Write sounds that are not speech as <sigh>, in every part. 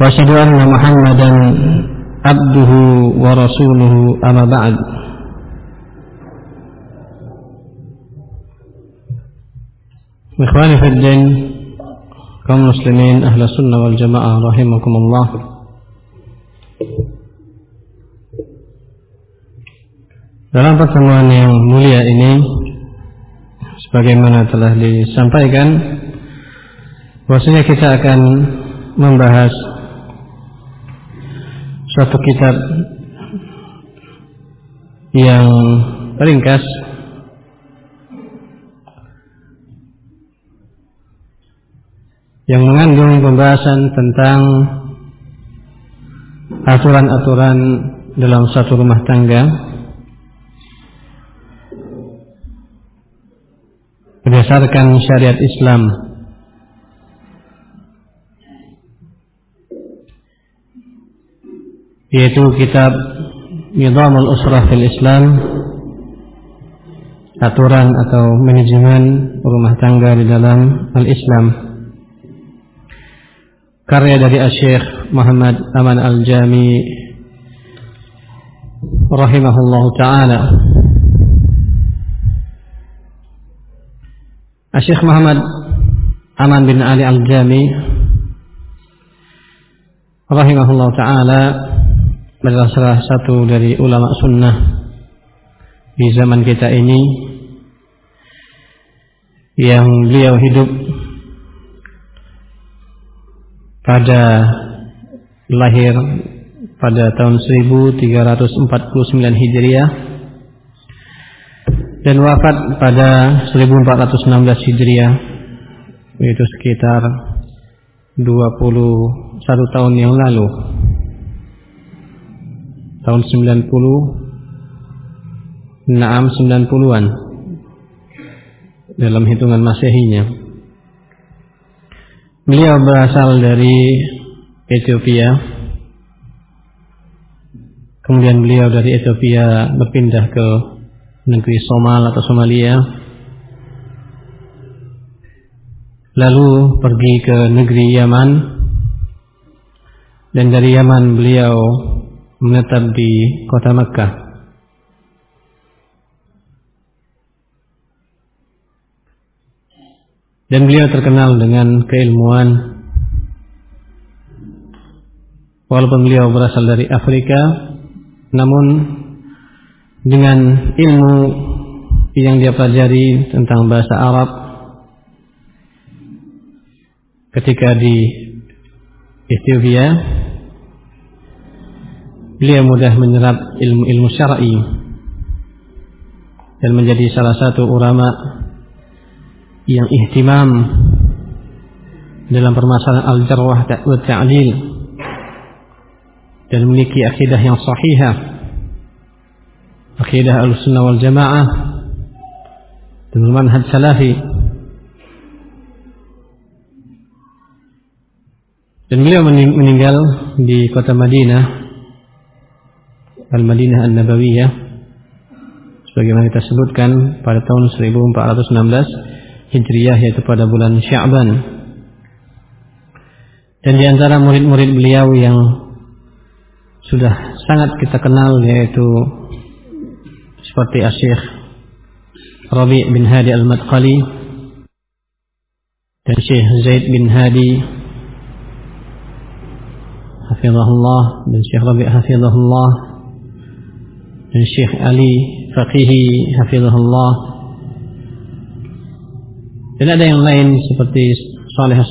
واشهد ان محمدا عبده ورسوله اما بعد اخواني في الدين kaum muslimin ahla sunnah wal jamaah rahimakumullah dalam pertemuan yang mulia ini sebagaimana telah disampaikan bahwasanya kita akan membahas suatu kitab yang ringkas. Yang mengandung pembahasan tentang aturan-aturan dalam satu rumah tangga. Berdasarkan syariat Islam yaitu kitab Nizamul Usrah fil Islam aturan atau manajemen rumah tangga di dalam al-Islam. Karya dari Syekh Muhammad Aman Al-Jami rahimahullah taala. Syekh Muhammad Aman bin Ali Al-Jami rahimahullah taala adalah salah satu dari ulama sunnah di zaman kita ini yang beliau hidup pada lahir pada tahun 1349 Hijriah dan wafat pada 1416 Hijriah yaitu sekitar 21 tahun yang lalu tahun 90 Naam 90-an dalam hitungan masehinya. Beliau berasal dari Ethiopia. Kemudian beliau dari Ethiopia berpindah ke negeri Somal atau Somalia. Lalu pergi ke negeri Yaman. Dan dari Yaman beliau menetap di kota Mekah. Dan beliau terkenal dengan keilmuan Walaupun beliau berasal dari Afrika Namun dengan ilmu yang dia pelajari tentang bahasa Arab Ketika di Ethiopia beliau mudah menyerap ilmu-ilmu syar'i dan menjadi salah satu ulama yang ihtimam dalam permasalahan al-jarwah wa ta'dil dan memiliki akidah yang sahihah akidah al-sunnah wal jamaah dan manhaj salafi. Dan beliau meninggal di kota Madinah Al-Madinah An-Nabawiyah. Sebagaimana kita sebutkan pada tahun 1416 Hijriyah yaitu pada bulan Sya'ban. Dan di antara murid-murid beliau yang sudah sangat kita kenal yaitu seperti Asyikh Rabi' bin Hadi Al-Madqali dan Syekh Zaid bin Hadi Hafizahullah dan Syekh Rabi' Hafizahullah Syekh Ali Faqihi Hafizahullah. Dan ada yang lain seperti Saleh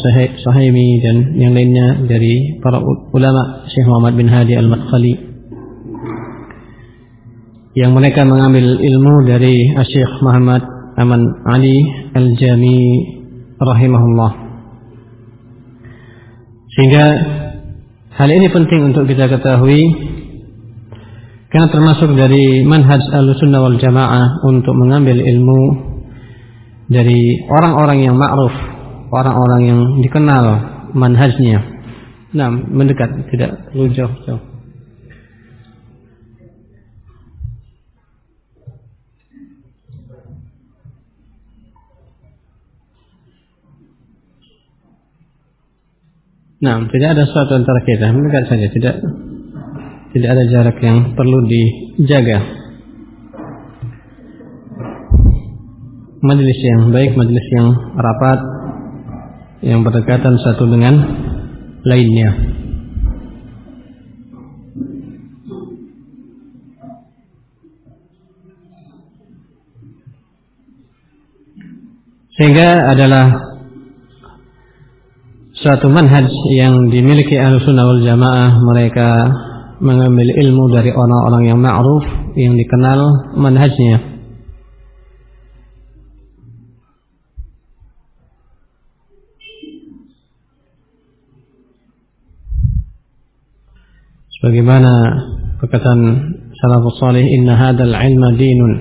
Sahimi dan yang lainnya dari para ulama Syekh Muhammad bin Hadi Al-Madkhali yang mereka mengambil ilmu dari Syekh Muhammad Aman Ali Al-Jami rahimahullah. Sehingga hal ini penting untuk kita ketahui karena termasuk dari manhaj al-sunnah wal jamaah untuk mengambil ilmu dari orang-orang yang ma'ruf, orang-orang yang dikenal manhajnya. Nah, mendekat, tidak perlu jauh-jauh. Nah, tidak ada sesuatu antara kita, mendekat saja, tidak tidak ada jarak yang perlu dijaga. Majelis yang baik, majelis yang rapat, yang berdekatan satu dengan lainnya. Sehingga adalah suatu manhaj yang dimiliki al-sunnah wal jamaah mereka mengambil ilmu dari orang-orang yang ma'ruf yang dikenal manhajnya sebagaimana perkataan salafus salih inna hadzal ilma dinun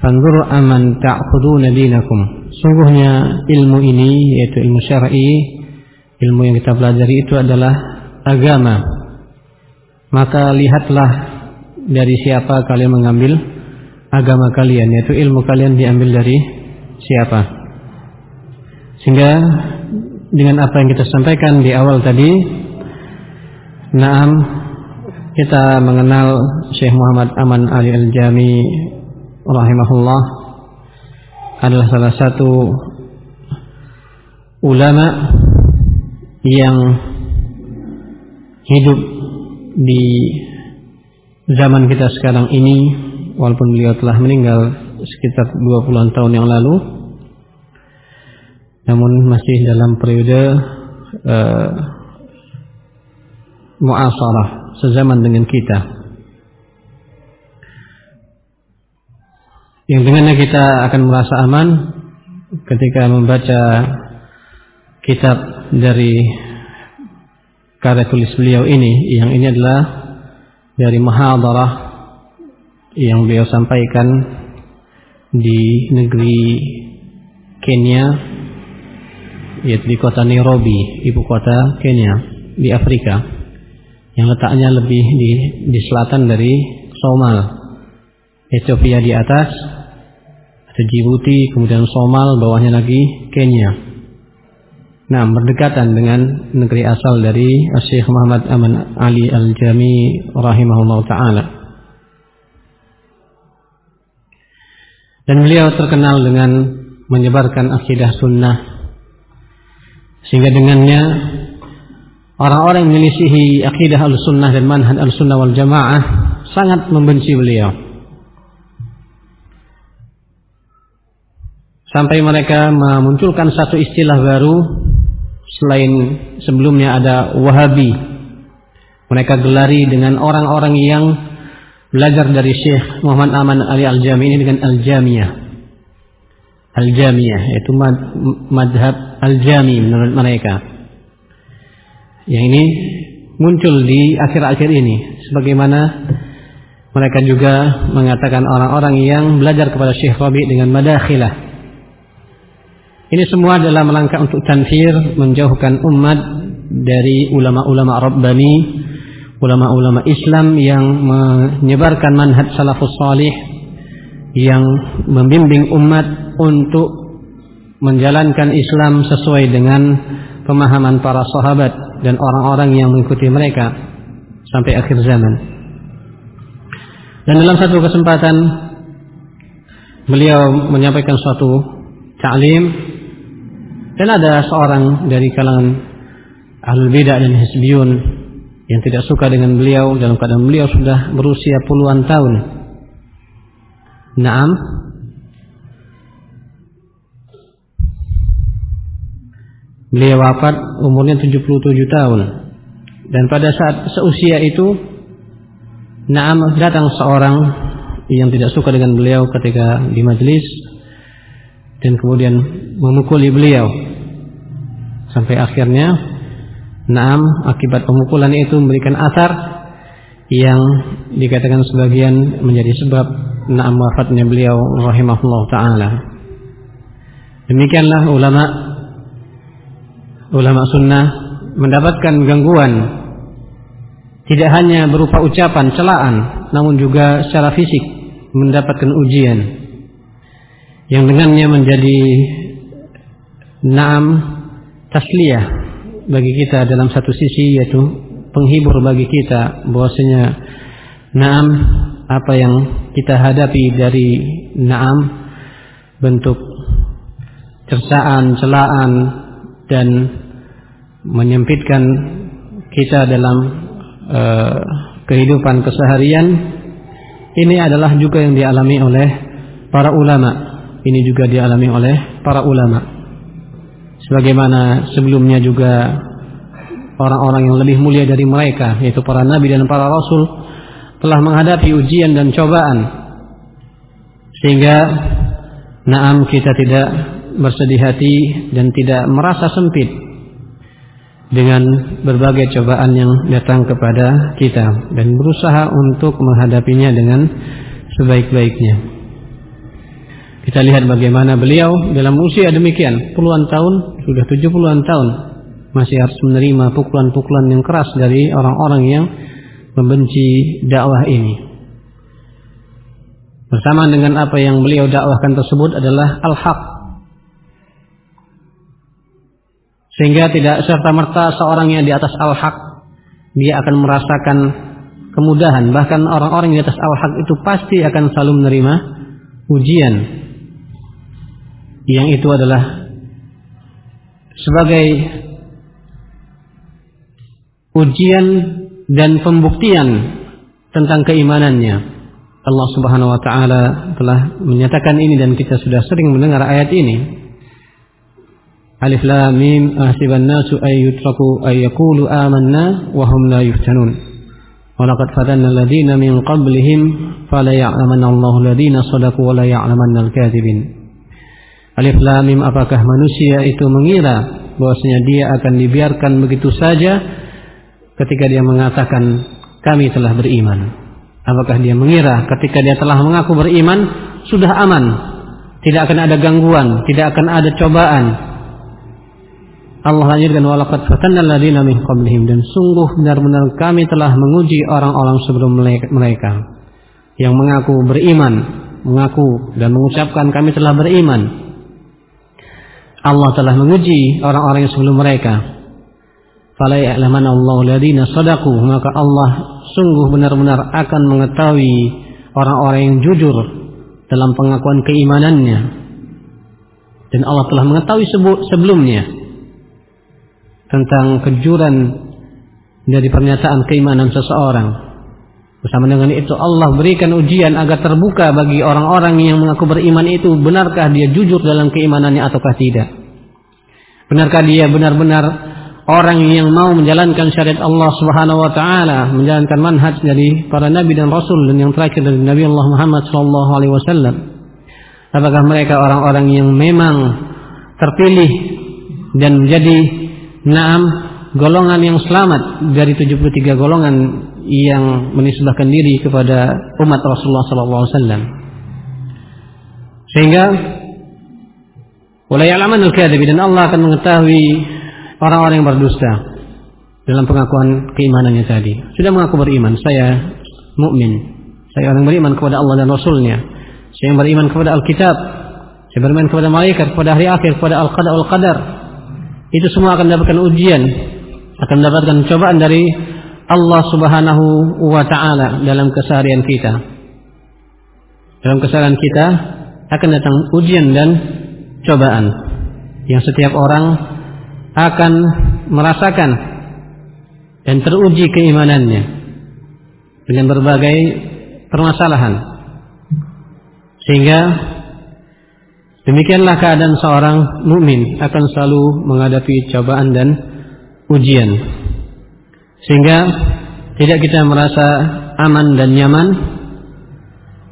fanzur aman ta'khuduna dinakum sungguhnya ilmu ini yaitu ilmu syar'i, ilmu yang kita pelajari itu adalah agama. Maka lihatlah dari siapa kalian mengambil agama kalian, yaitu ilmu kalian diambil dari siapa. Sehingga dengan apa yang kita sampaikan di awal tadi, Naam kita mengenal Syekh Muhammad Aman Ali Al-Jami rahimahullah adalah salah satu ulama yang hidup di zaman kita sekarang ini walaupun beliau telah meninggal sekitar 20-an tahun yang lalu namun masih dalam periode uh, muasarah sezaman dengan kita. Yang dengannya kita akan merasa aman ketika membaca kitab dari karya tulis beliau ini yang ini adalah dari mahadarah yang beliau sampaikan di negeri Kenya yaitu di kota Nairobi ibu kota Kenya di Afrika yang letaknya lebih di, di selatan dari Somal Ethiopia di atas ada Djibouti, kemudian Somal, bawahnya lagi Kenya. Nah, berdekatan dengan negeri asal dari Syekh Muhammad Aman Ali Al-Jami rahimahullah taala. Dan beliau terkenal dengan menyebarkan akidah sunnah sehingga dengannya orang-orang yang menyelisihi akidah al-sunnah dan manhaj al-sunnah wal jamaah sangat membenci beliau. sampai mereka memunculkan satu istilah baru selain sebelumnya ada Wahabi. Mereka gelari dengan orang-orang yang belajar dari Syekh Muhammad Aman Ali Al-Jami ini dengan Al-Jamiyah. Al-Jamiyah yaitu madhab Al-Jami menurut mereka. Yang ini muncul di akhir-akhir ini sebagaimana mereka juga mengatakan orang-orang yang belajar kepada Syekh Rabi dengan madakhilah ini semua adalah melangkah untuk tanfir, menjauhkan umat dari ulama-ulama Rabbani, ulama-ulama Islam yang menyebarkan manhaj salafus salih yang membimbing umat untuk menjalankan Islam sesuai dengan pemahaman para sahabat dan orang-orang yang mengikuti mereka sampai akhir zaman. Dan dalam satu kesempatan beliau menyampaikan suatu ta'lim dan ada seorang dari kalangan ahlul bidah dan hisbiyun yang tidak suka dengan beliau dalam keadaan beliau sudah berusia puluhan tahun. Naam. Beliau wafat umurnya 77 tahun. Dan pada saat seusia itu Naam datang seorang yang tidak suka dengan beliau ketika di majlis dan kemudian memukuli beliau sampai akhirnya naam akibat pemukulan itu memberikan asar yang dikatakan sebagian menjadi sebab naam wafatnya beliau rahimahullah taala. Demikianlah ulama ulama sunnah mendapatkan gangguan. Tidak hanya berupa ucapan celaan namun juga secara fisik mendapatkan ujian. Yang dengannya menjadi naam tasliyah bagi kita dalam satu sisi yaitu penghibur bagi kita bahwasanya naam apa yang kita hadapi dari naam bentuk cersaan, celaan dan menyempitkan kita dalam uh, kehidupan keseharian ini adalah juga yang dialami oleh para ulama. Ini juga dialami oleh para ulama. Sebagaimana sebelumnya juga orang-orang yang lebih mulia dari mereka yaitu para nabi dan para rasul telah menghadapi ujian dan cobaan sehingga naam kita tidak bersedih hati dan tidak merasa sempit dengan berbagai cobaan yang datang kepada kita dan berusaha untuk menghadapinya dengan sebaik-baiknya. Kita lihat bagaimana beliau dalam usia demikian puluhan tahun sudah tujuh puluhan tahun masih harus menerima pukulan-pukulan yang keras dari orang-orang yang membenci dakwah ini. Bersama dengan apa yang beliau dakwahkan tersebut adalah al-haq. Sehingga tidak serta-merta seorang yang di atas al-haq dia akan merasakan kemudahan. Bahkan orang-orang di atas al-haq itu pasti akan selalu menerima ujian yang itu adalah sebagai ujian dan pembuktian tentang keimanannya. Allah Subhanahu wa taala telah menyatakan ini dan kita sudah sering mendengar ayat ini. Alif lam mim ahsiban nasu ay yutraku ay yaqulu amanna wa hum la yuftanun. Walaqad fatanna alladziina min qablihim fala ya'lamanna Allahu alladziina sadaqu wa la ya'lamanna al-kadzibin. Alif lam mim apakah manusia itu mengira bahwasanya dia akan dibiarkan begitu saja ketika dia mengatakan kami telah beriman. Apakah dia mengira ketika dia telah mengaku beriman sudah aman, tidak akan ada gangguan, tidak akan ada cobaan. Allah lanjutkan walaqad fatanna alladziina min qablihim dan sungguh benar-benar kami telah menguji orang-orang sebelum mereka yang mengaku beriman, mengaku dan mengucapkan kami telah beriman Allah telah menguji orang-orang yang sebelum mereka. Fala ya'lamanna Allahu alladziina shadaqu, maka Allah sungguh benar-benar akan mengetahui orang-orang yang jujur dalam pengakuan keimanannya. Dan Allah telah mengetahui sebelumnya tentang kejuran dari pernyataan keimanan seseorang. Bersama dengan itu Allah berikan ujian agar terbuka bagi orang-orang yang mengaku beriman itu benarkah dia jujur dalam keimanannya ataukah tidak. Benarkah dia benar-benar orang yang mau menjalankan syariat Allah Subhanahu wa taala, menjalankan manhaj dari para nabi dan rasul dan yang terakhir dari Nabi Allah Muhammad sallallahu alaihi wasallam. Apakah mereka orang-orang yang memang terpilih dan menjadi naam golongan yang selamat dari 73 golongan yang menisbahkan diri kepada umat Rasulullah sallallahu alaihi wasallam. Sehingga Walai alaman al dan Allah akan mengetahui orang-orang yang berdusta dalam pengakuan keimanannya tadi. Sudah mengaku beriman, saya mukmin, saya orang beriman kepada Allah dan Rasulnya, saya yang beriman kepada Alkitab, saya beriman kepada malaikat, kepada hari akhir, kepada Al-Qadar Al-Qadar. Itu semua akan mendapatkan ujian, akan mendapatkan cobaan dari Allah Subhanahu wa taala dalam keseharian kita. Dalam keseharian kita akan datang ujian dan cobaan yang setiap orang akan merasakan dan teruji keimanannya dengan berbagai permasalahan sehingga demikianlah keadaan seorang mukmin akan selalu menghadapi cobaan dan ujian. Sehingga tidak kita merasa aman dan nyaman.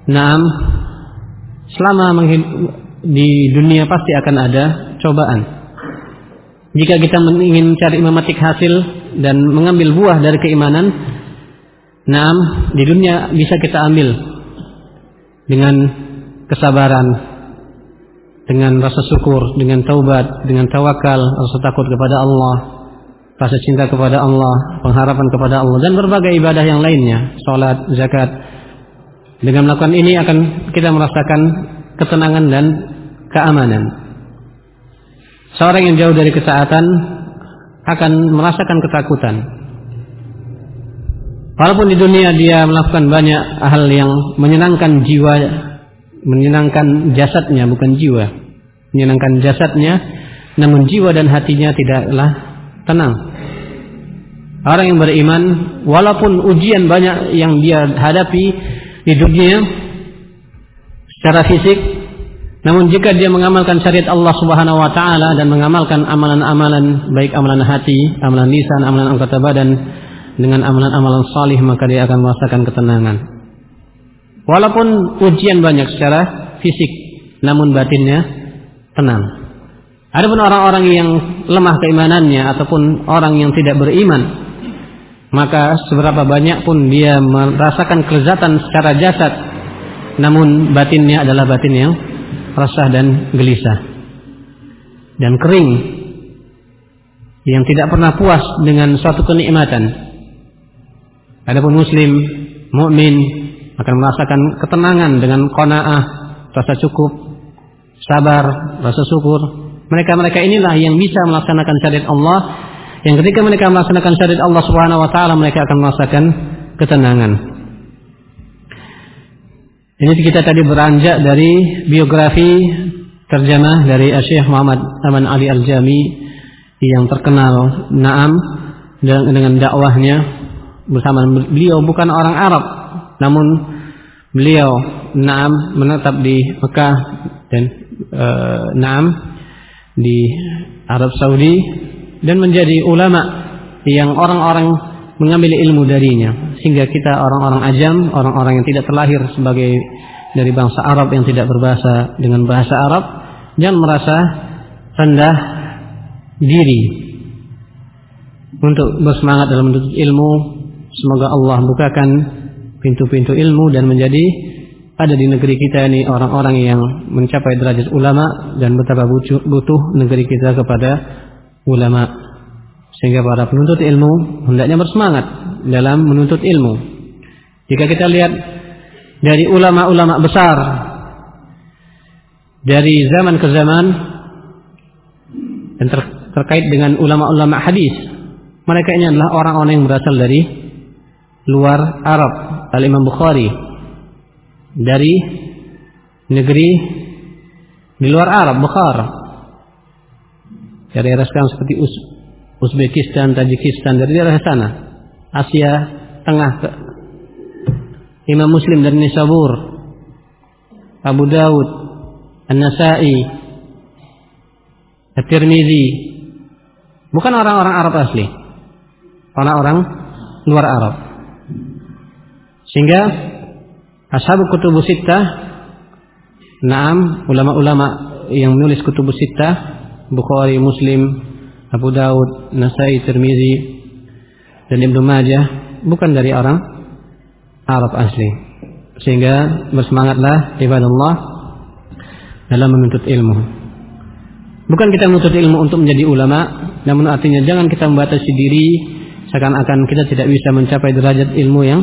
Naam selama di dunia pasti akan ada cobaan. Jika kita ingin cari memetik hasil dan mengambil buah dari keimanan, naam di dunia bisa kita ambil dengan kesabaran, dengan rasa syukur, dengan taubat, dengan tawakal, rasa takut kepada Allah, rasa cinta kepada Allah, pengharapan kepada Allah dan berbagai ibadah yang lainnya, salat, zakat. Dengan melakukan ini akan kita merasakan ketenangan dan keamanan. Seorang yang jauh dari ketaatan akan merasakan ketakutan. Walaupun di dunia dia melakukan banyak hal yang menyenangkan jiwa, menyenangkan jasadnya bukan jiwa, menyenangkan jasadnya, namun jiwa dan hatinya tidaklah tenang. Orang yang beriman, walaupun ujian banyak yang dia hadapi di dunia secara fisik, namun jika dia mengamalkan syariat Allah Subhanahu wa taala dan mengamalkan amalan-amalan baik amalan hati, amalan lisan, amalan anggota badan dengan amalan-amalan salih maka dia akan merasakan ketenangan. Walaupun ujian banyak secara fisik, namun batinnya tenang. Adapun orang-orang yang lemah keimanannya ataupun orang yang tidak beriman, maka seberapa banyak pun dia merasakan kelezatan secara jasad, namun batinnya adalah batin yang resah dan gelisah dan kering yang tidak pernah puas dengan suatu kenikmatan. Adapun muslim mukmin akan merasakan ketenangan dengan qanaah, rasa cukup, sabar, rasa syukur. Mereka-mereka inilah yang bisa melaksanakan syariat Allah. Yang ketika mereka melaksanakan syariat Allah Subhanahu wa taala mereka akan merasakan ketenangan. Ini kita tadi beranjak dari biografi terjemah dari Syekh Muhammad Aman Ali Al-Jami yang terkenal Naam dengan dakwahnya bersama beliau bukan orang Arab namun beliau Naam menetap di Mekah dan e, Naam di Arab Saudi dan menjadi ulama yang orang-orang mengambil ilmu darinya sehingga kita orang-orang ajam, orang-orang yang tidak terlahir sebagai dari bangsa Arab yang tidak berbahasa dengan bahasa Arab, jangan merasa rendah diri untuk bersemangat dalam menuntut ilmu. Semoga Allah bukakan pintu-pintu ilmu dan menjadi ada di negeri kita ini orang-orang yang mencapai derajat ulama dan betapa butuh negeri kita kepada ulama sehingga para penuntut ilmu hendaknya bersemangat dalam menuntut ilmu. Jika kita lihat dari ulama-ulama besar dari zaman ke zaman dan ter terkait dengan ulama-ulama hadis, mereka ini adalah orang-orang yang berasal dari luar Arab. Al-Imam Bukhari dari negeri di luar Arab, Bukhara. Dari daerah sekarang seperti Uzbekistan, Tajikistan, dari daerah sana. Asia Tengah Imam Muslim dan Nisabur Abu Dawud An-Nasai At-Tirmizi bukan orang-orang Arab asli orang-orang luar Arab sehingga Ashabu Kutubu Sittah Naam ulama-ulama yang menulis Kutubu Sittah Bukhari, Muslim, Abu Dawud, Nasai, Tirmizi dan Ibnu Majah bukan dari orang Arab asli. Sehingga bersemangatlah ibadah Allah dalam menuntut ilmu. Bukan kita menuntut ilmu untuk menjadi ulama, namun artinya jangan kita membatasi diri seakan-akan kita tidak bisa mencapai derajat ilmu yang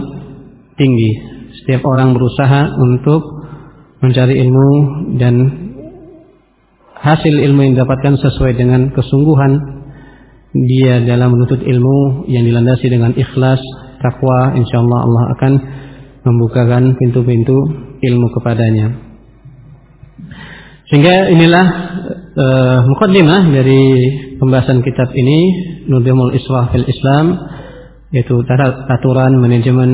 tinggi. Setiap orang berusaha untuk mencari ilmu dan hasil ilmu yang didapatkan sesuai dengan kesungguhan dia dalam menuntut ilmu yang dilandasi dengan ikhlas, takwa, insyaallah Allah akan membukakan pintu-pintu ilmu kepadanya. Sehingga inilah uh, mukaddimah dari pembahasan kitab ini Nudimul Islah fil Islam yaitu aturan manajemen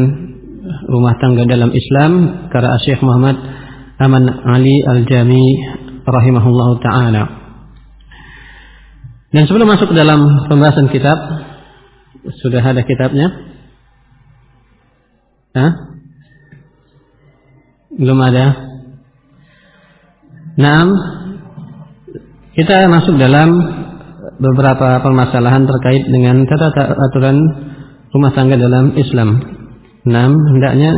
rumah tangga dalam Islam karena Syekh Muhammad Aman Ali Al-Jami rahimahullahu taala. Dan sebelum masuk dalam pembahasan kitab, sudah ada kitabnya? Hah? Belum ada? Nah, kita masuk dalam beberapa permasalahan terkait dengan tata aturan rumah tangga dalam Islam. Enam, hendaknya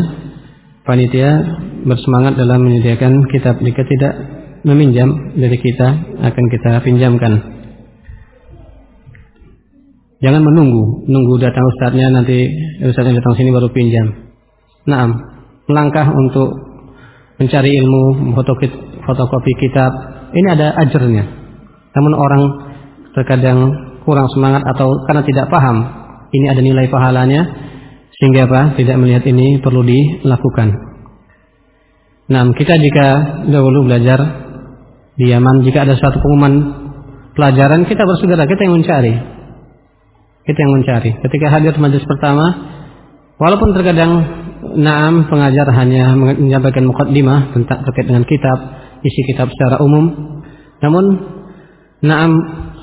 panitia bersemangat dalam menyediakan kitab. Jika tidak meminjam dari kita, akan kita pinjamkan. Jangan menunggu, nunggu datang ustadznya nanti ustadznya datang sini baru pinjam. Nah, langkah untuk mencari ilmu, fotokopi kitab, ini ada ajarnya. Namun orang terkadang kurang semangat atau karena tidak paham ini ada nilai pahalanya sehingga apa tidak melihat ini perlu dilakukan. Nah kita jika dahulu belajar di Yaman jika ada suatu pengumuman pelajaran kita bersegera kita yang mencari kita yang mencari ketika hadir majelis pertama walaupun terkadang Naam pengajar hanya menyampaikan mukaddimah tentang terkait dengan kitab, isi kitab secara umum. Namun Naam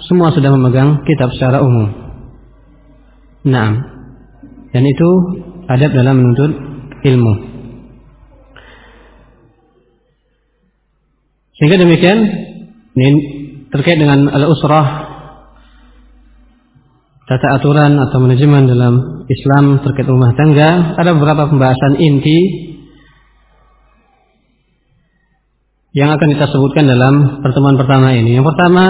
semua sudah memegang kitab secara umum. Naam. Dan itu adab dalam menuntut ilmu. Sehingga demikian ini terkait dengan al-usrah tata aturan atau manajemen dalam Islam terkait rumah tangga ada beberapa pembahasan inti yang akan kita sebutkan dalam pertemuan pertama ini. Yang pertama,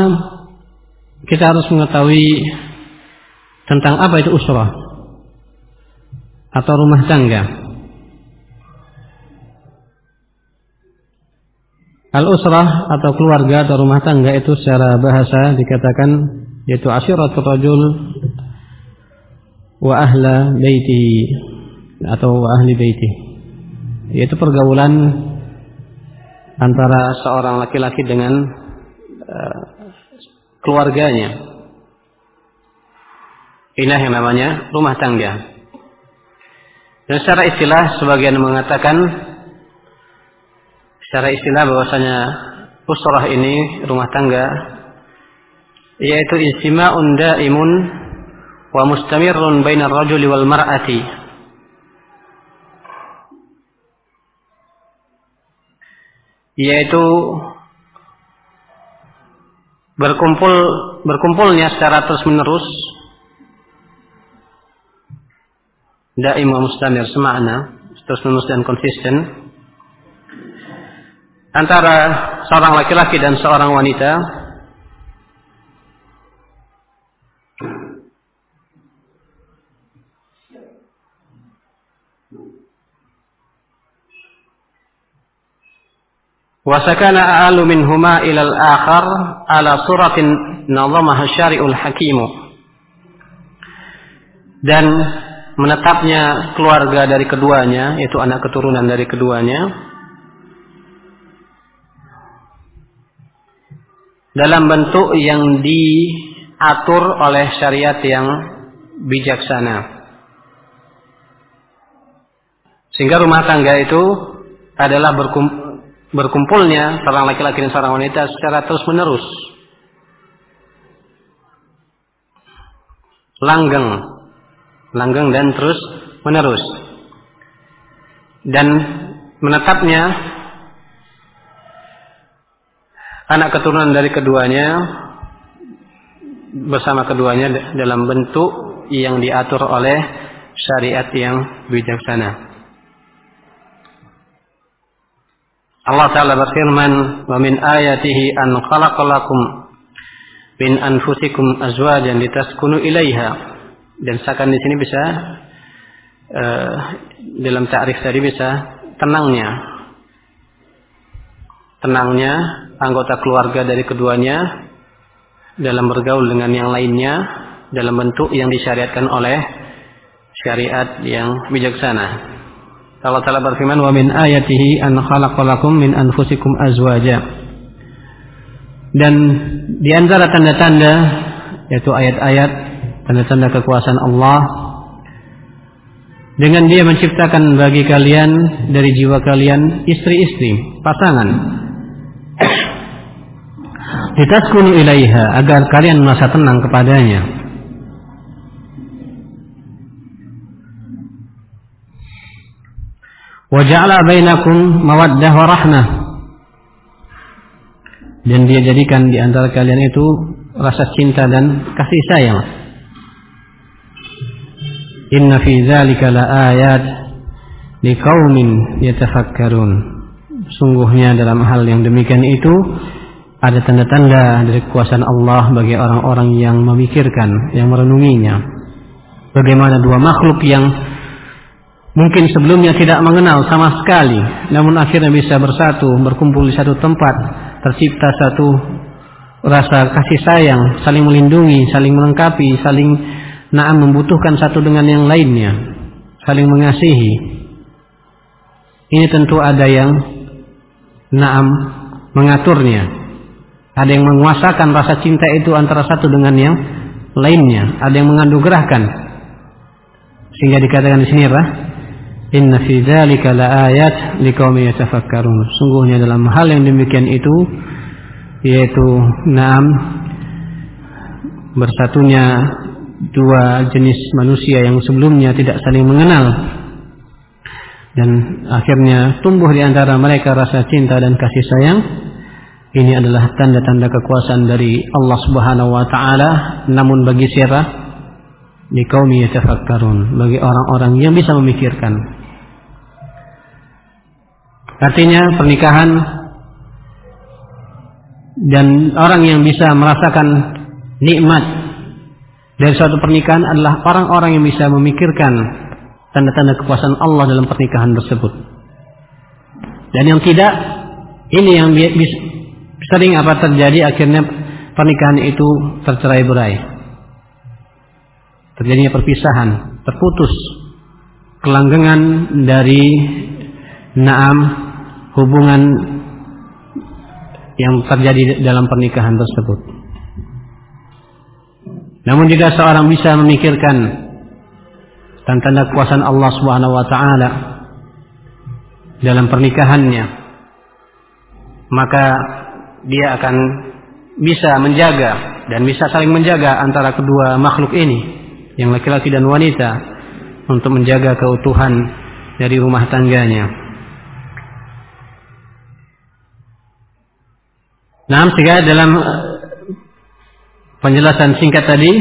kita harus mengetahui tentang apa itu usrah atau rumah tangga. Al-usrah atau keluarga atau rumah tangga itu secara bahasa dikatakan yaitu asyiratul rajul wa ahla baiti atau wa ahli baiti. Yaitu pergaulan antara seorang laki-laki dengan uh, keluarganya. Inilah yang namanya rumah tangga dan secara istilah sebagian mengatakan secara istilah bahwasanya usrah ini rumah tangga yaitu istima'un daimun wa mustamirrun bainar rajuli wal mar'ati. Yaitu berkumpul berkumpulnya secara terus daim wa mustamir semakna terus menerus dan konsisten antara seorang laki-laki dan seorang wanita وسكن أعل منهما إلى الآخر على صورة نظمها الشارع الحكيم dan menetapnya keluarga dari keduanya yaitu anak keturunan dari keduanya dalam bentuk yang diatur oleh syariat yang bijaksana sehingga rumah tangga itu adalah berkumpul berkumpulnya seorang laki-laki dan seorang wanita secara terus menerus. Langgeng. Langgeng dan terus menerus. Dan menetapnya anak keturunan dari keduanya bersama keduanya dalam bentuk yang diatur oleh syariat yang bijaksana. Allah Ta'ala berfirman, "Wa min ayatihi an khalaqalakum min anfusikum azwajan litaskunu ilaiha." Dan seakan di sini bisa uh, dalam ta'rif tadi bisa tenangnya. Tenangnya anggota keluarga dari keduanya dalam bergaul dengan yang lainnya dalam bentuk yang disyariatkan oleh syariat yang bijaksana. Allah Ta'ala berfirman wa min ayatihi an khalaqalakum min anfusikum azwaja. Dan di antara tanda-tanda yaitu ayat-ayat tanda-tanda kekuasaan Allah dengan dia menciptakan bagi kalian dari jiwa kalian istri-istri, pasangan. <clears throat> Ditaskunu ilaiha agar kalian merasa tenang kepadanya. Waja'ala bainakum mawaddah wa rahmah. Dan dia jadikan di antara kalian itu rasa cinta dan kasih sayang. Inna fi dzalika laayat liqaumin yatafakkarun. Sungguhnya dalam hal yang demikian itu ada tanda-tanda dari kekuasaan Allah bagi orang-orang yang memikirkan, yang merenunginya. Bagaimana dua makhluk yang mungkin sebelumnya tidak mengenal sama sekali, namun akhirnya bisa bersatu, berkumpul di satu tempat, tercipta satu rasa kasih sayang, saling melindungi, saling melengkapi, saling naam membutuhkan satu dengan yang lainnya, saling mengasihi. Ini tentu ada yang naam mengaturnya. Ada yang menguasakan rasa cinta itu antara satu dengan yang lainnya. Ada yang menganugerahkan. Sehingga dikatakan di sini apa? Inna fi dzalika laayat liqaumin yatafakkarun. Sungguhnya dalam hal yang demikian itu yaitu naam bersatunya dua jenis manusia yang sebelumnya tidak saling mengenal. Dan akhirnya tumbuh di antara mereka rasa cinta dan kasih sayang. Ini adalah tanda-tanda kekuasaan dari Allah Subhanahu wa taala. Namun bagi siapa? Di kaum yatafakkarun bagi orang-orang yang bisa memikirkan. Artinya pernikahan dan orang yang bisa merasakan nikmat dari suatu pernikahan adalah orang-orang yang bisa memikirkan tanda-tanda kekuasaan Allah dalam pernikahan tersebut. Dan yang tidak, ini yang sering apa terjadi akhirnya pernikahan itu tercerai-berai. Terjadinya perpisahan, terputus kelanggengan dari naam hubungan yang terjadi dalam pernikahan tersebut. Namun jika seorang bisa memikirkan tanda kuasa Allah Subhanahu wa taala dalam pernikahannya, maka dia akan bisa menjaga dan bisa saling menjaga antara kedua makhluk ini, yang laki-laki dan wanita, untuk menjaga keutuhan dari rumah tangganya. Nah, sehingga dalam penjelasan singkat tadi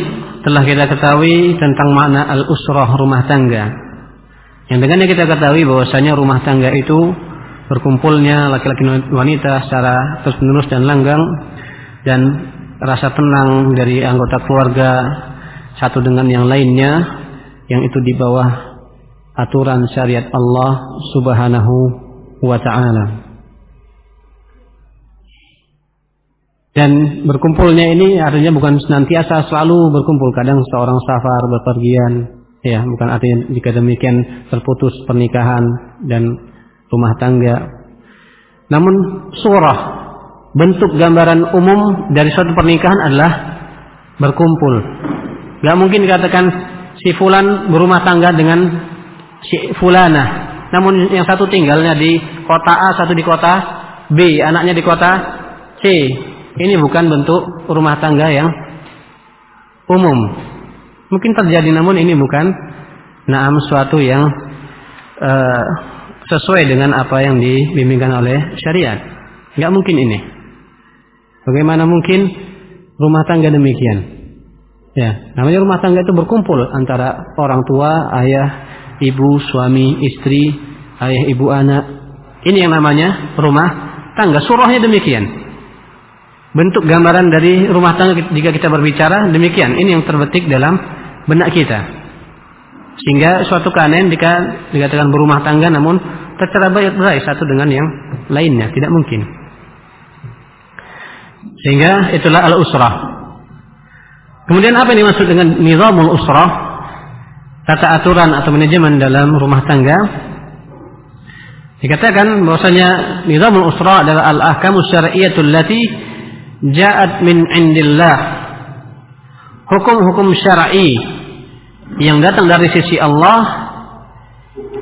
telah kita ketahui tentang makna al-usrah rumah tangga. Yang dengannya kita ketahui bahwasanya rumah tangga itu berkumpulnya laki-laki wanita secara terus-menerus dan langgang dan rasa tenang dari anggota keluarga satu dengan yang lainnya yang itu di bawah aturan syariat Allah Subhanahu wa taala. Dan berkumpulnya ini artinya bukan senantiasa selalu berkumpul. Kadang seorang safar berpergian, ya bukan artinya jika demikian terputus pernikahan dan rumah tangga. Namun surah bentuk gambaran umum dari suatu pernikahan adalah berkumpul. Gak mungkin dikatakan si fulan berumah tangga dengan si fulana. Namun yang satu tinggalnya di kota A, satu di kota B, anaknya di kota C, ini bukan bentuk rumah tangga yang umum. Mungkin terjadi namun ini bukan naam suatu yang uh, sesuai dengan apa yang dibimbingkan oleh syariat. Enggak mungkin ini. Bagaimana mungkin rumah tangga demikian? Ya, namanya rumah tangga itu berkumpul antara orang tua, ayah, ibu, suami, istri, ayah, ibu, anak. Ini yang namanya rumah tangga. Surahnya demikian bentuk gambaran dari rumah tangga jika kita berbicara demikian. Ini yang terbetik dalam benak kita. Sehingga suatu keanehan jika dikatakan berumah tangga namun tercerai satu dengan yang lainnya. Tidak mungkin. Sehingga itulah al-usrah. Kemudian apa yang dimaksud dengan nizamul usrah? Tata aturan atau manajemen dalam rumah tangga. Dikatakan bahwasanya nizamul usrah adalah al-ahkamu syar'iyyatul lati ja'at min indillah. Hukum-hukum syar'i yang datang dari sisi Allah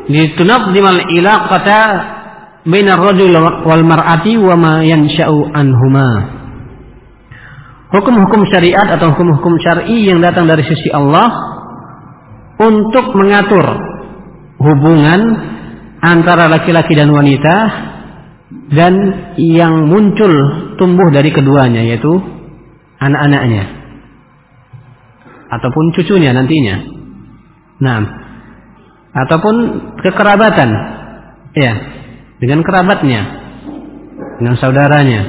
litunazzimal ilaqata bainar rajul wal mar'ati wa ma yansha'u anhuma. Hukum-hukum syariat atau hukum-hukum syar'i yang datang dari sisi Allah untuk mengatur hubungan antara laki-laki dan wanita dan yang muncul tumbuh dari keduanya yaitu anak-anaknya. Ataupun cucunya nantinya. Nah, ataupun kekerabatan. Ya dengan kerabatnya. Dengan saudaranya.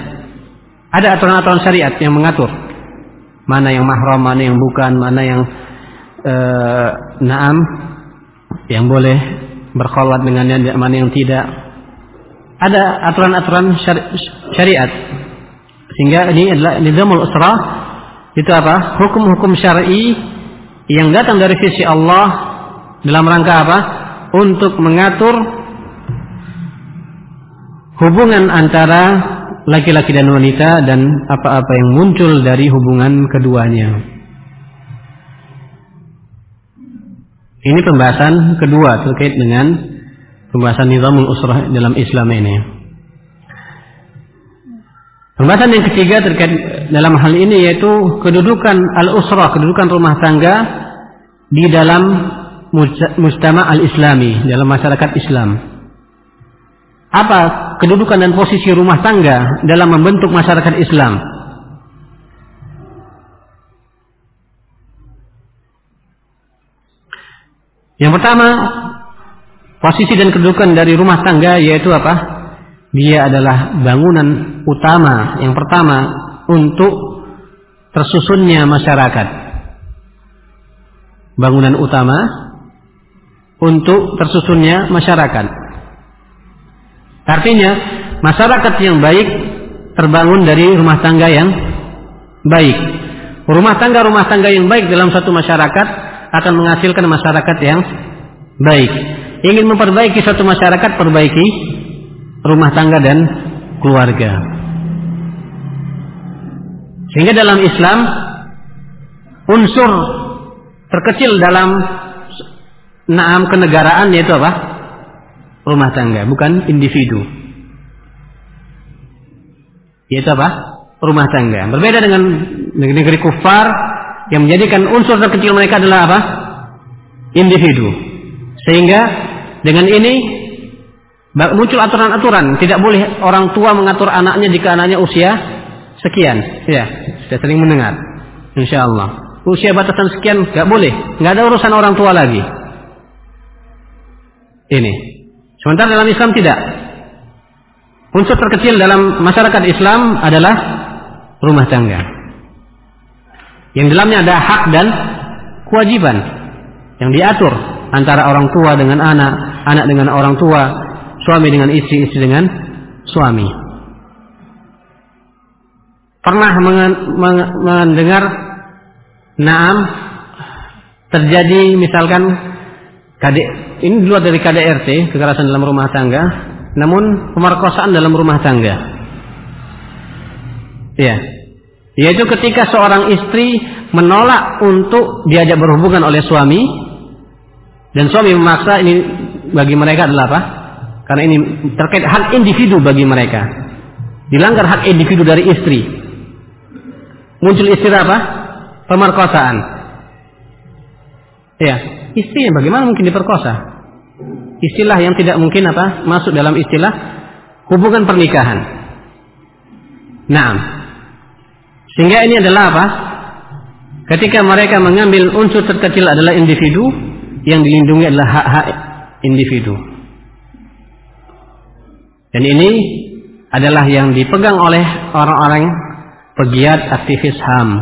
Ada aturan-aturan syariat yang mengatur. Mana yang mahram, mana yang bukan, mana yang uh, naam yang boleh berkholat dengannya, mana yang tidak. Ada aturan-aturan syariat Sehingga ini adalah nizamul usrah itu apa? Hukum-hukum syar'i yang datang dari sisi Allah dalam rangka apa? Untuk mengatur hubungan antara laki-laki dan wanita dan apa-apa yang muncul dari hubungan keduanya. Ini pembahasan kedua terkait dengan pembahasan nizamul usrah dalam Islam ini. Pembahasan yang ketiga terkait dalam hal ini yaitu kedudukan al-usrah, kedudukan rumah tangga di dalam mujtama al-islami, dalam masyarakat Islam. Apa kedudukan dan posisi rumah tangga dalam membentuk masyarakat Islam? Yang pertama, posisi dan kedudukan dari rumah tangga yaitu apa? Dia adalah bangunan utama yang pertama untuk tersusunnya masyarakat. Bangunan utama untuk tersusunnya masyarakat. Artinya, masyarakat yang baik terbangun dari rumah tangga yang baik. Rumah tangga-rumah tangga yang baik dalam satu masyarakat akan menghasilkan masyarakat yang baik. Ingin memperbaiki satu masyarakat, perbaiki rumah tangga dan keluarga. Sehingga dalam Islam unsur terkecil dalam naam kenegaraan yaitu apa? Rumah tangga, bukan individu. Yaitu apa? Rumah tangga. Berbeda dengan negeri-negeri kufar yang menjadikan unsur terkecil mereka adalah apa? Individu. Sehingga dengan ini muncul aturan-aturan. Tidak boleh orang tua mengatur anaknya jika anaknya usia sekian. Ya sudah sering mendengar. Insya Allah usia batasan sekian nggak boleh. Nggak ada urusan orang tua lagi. Ini. Sementara dalam Islam tidak. Unsur terkecil dalam masyarakat Islam adalah rumah tangga. Yang dalamnya ada hak dan kewajiban yang diatur antara orang tua dengan anak anak dengan orang tua suami dengan istri, istri dengan suami. Pernah mendengar naam terjadi misalkan KD ini luar dari KDRT kekerasan dalam rumah tangga, namun pemerkosaan dalam rumah tangga. Ya, yaitu ketika seorang istri menolak untuk diajak berhubungan oleh suami dan suami memaksa ini bagi mereka adalah apa? Karena ini terkait hak individu bagi mereka. Dilanggar hak individu dari istri. Muncul istilah apa? Pemerkosaan. Ya, istri yang bagaimana mungkin diperkosa? Istilah yang tidak mungkin apa? Masuk dalam istilah hubungan pernikahan. Nah, sehingga ini adalah apa? Ketika mereka mengambil unsur terkecil adalah individu, yang dilindungi adalah hak-hak individu. Dan ini adalah yang dipegang oleh orang-orang pegiat aktivis HAM.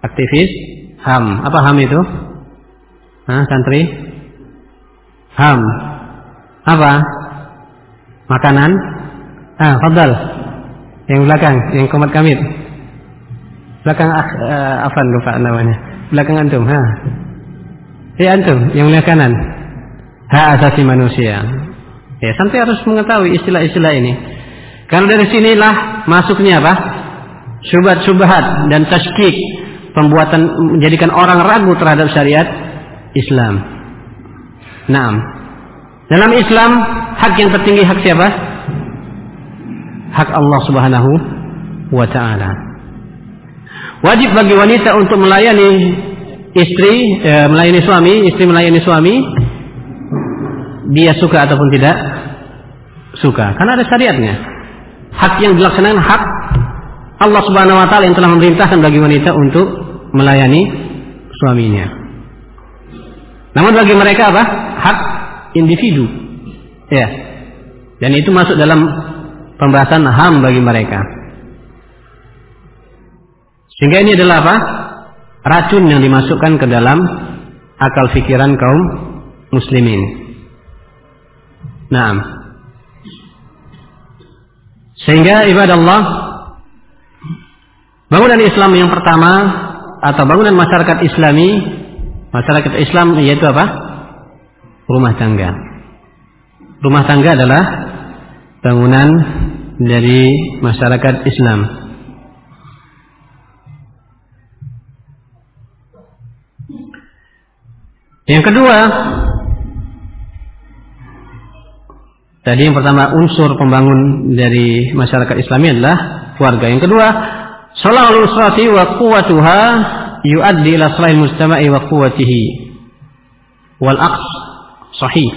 Aktivis HAM. Apa HAM itu? Hah, santri? HAM. Apa? Makanan? Ah, fadal. Yang belakang, yang komat kamit. Belakang uh, Afan lupa namanya. Belakang antum, ha. Ya antum, yang belakang kanan. Hak asasi manusia. Ya, sampai harus mengetahui istilah-istilah ini. Karena dari sinilah masuknya apa? Syubhat-syubhat dan tashkik pembuatan menjadikan orang ragu terhadap syariat Islam. Naam. Dalam Islam hak yang tertinggi hak siapa? Hak Allah Subhanahu wa taala. Wajib bagi wanita untuk melayani istri, eh, melayani suami, istri melayani suami dia suka ataupun tidak suka. Karena ada syariatnya. Hak yang dilaksanakan hak Allah Subhanahu wa taala yang telah memerintahkan bagi wanita untuk melayani suaminya. Namun bagi mereka apa? Hak individu. Ya. Dan itu masuk dalam pembahasan HAM bagi mereka. Sehingga ini adalah apa? Racun yang dimasukkan ke dalam akal pikiran kaum muslimin Nah. Sehingga ibadah Allah Bangunan Islam yang pertama atau bangunan masyarakat Islami, masyarakat Islam yaitu apa? Rumah tangga. Rumah tangga adalah bangunan dari masyarakat Islam. Yang kedua, tadi yang pertama unsur pembangun dari masyarakat Islami adalah keluarga. Yang kedua, salahul usrati wa quwwatuha yuaddi ila salahil mujtama'i wa quwwatihi wal aqs sahih.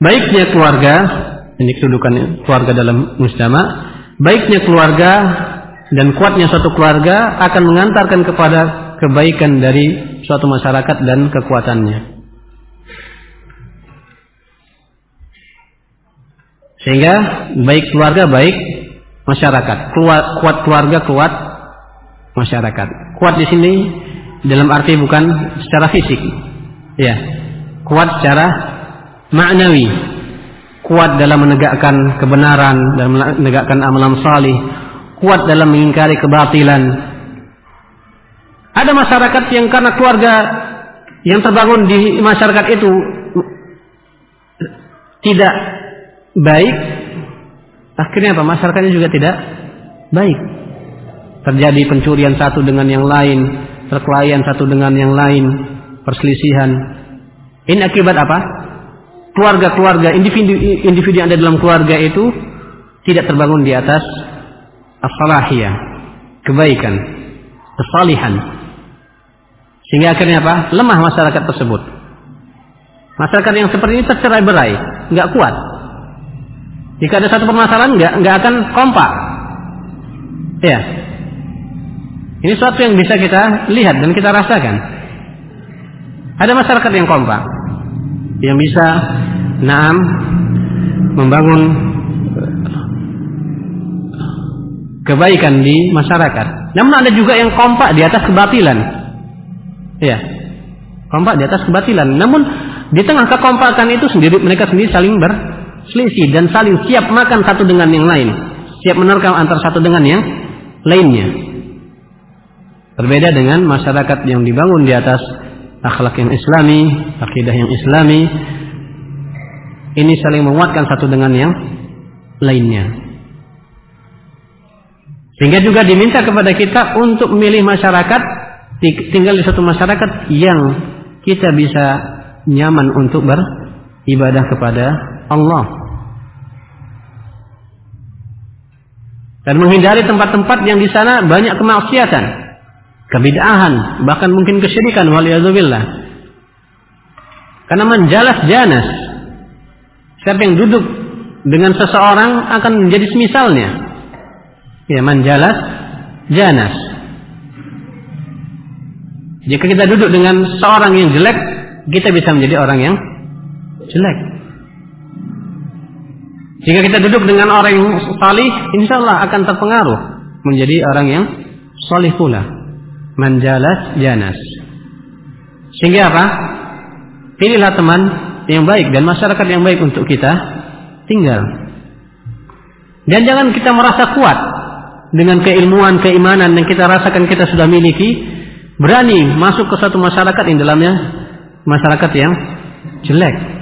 Baiknya keluarga, ini kedudukan keluarga dalam mujtama, baiknya keluarga dan kuatnya suatu keluarga akan mengantarkan kepada kebaikan dari suatu masyarakat dan kekuatannya. Sehingga baik keluarga baik masyarakat. Kuat, kuat keluarga kuat masyarakat. Kuat di sini dalam arti bukan secara fisik. Ya. Kuat secara maknawi. Kuat dalam menegakkan kebenaran dan menegakkan amalan salih. Kuat dalam mengingkari kebatilan. Ada masyarakat yang karena keluarga yang terbangun di masyarakat itu tidak baik, akhirnya apa? Masyarakatnya juga tidak baik. Terjadi pencurian satu dengan yang lain, perkelahian satu dengan yang lain, perselisihan. Ini akibat apa? Keluarga-keluarga, individu, individu yang ada dalam keluarga itu tidak terbangun di atas as-salahiyah, kebaikan, kesalihan. Sehingga akhirnya apa? Lemah masyarakat tersebut. Masyarakat yang seperti ini tercerai berai, nggak kuat. Jika ada satu permasalahan nggak nggak akan kompak. Ya. Ini suatu yang bisa kita lihat dan kita rasakan. Ada masyarakat yang kompak, yang bisa naam membangun kebaikan di masyarakat. Namun ada juga yang kompak di atas kebatilan. Ya. Kompak di atas kebatilan. Namun di tengah kekompakan itu sendiri mereka sendiri saling ber selisih dan saling siap makan satu dengan yang lain, siap menerkam antara satu dengan yang lainnya. Berbeda dengan masyarakat yang dibangun di atas akhlak yang islami, akidah yang islami, ini saling menguatkan satu dengan yang lainnya. Sehingga juga diminta kepada kita untuk memilih masyarakat, tinggal di satu masyarakat yang kita bisa nyaman untuk beribadah kepada Allah. Dan menghindari tempat-tempat yang di sana banyak kemaksiatan, kebid'ahan, bahkan mungkin kesyirikan waliyadzubillah. Karena menjalas janas. Siapa yang duduk dengan seseorang akan menjadi semisalnya. Ya, menjalas janas. Jika kita duduk dengan seorang yang jelek, kita bisa menjadi orang yang jelek. Jika kita duduk dengan orang yang salih, insya Allah akan terpengaruh menjadi orang yang salih pula. Menjalas janas. Sehingga apa? Pilihlah teman yang baik dan masyarakat yang baik untuk kita tinggal. Dan jangan kita merasa kuat dengan keilmuan, keimanan yang kita rasakan kita sudah miliki, berani masuk ke satu masyarakat yang dalamnya masyarakat yang jelek.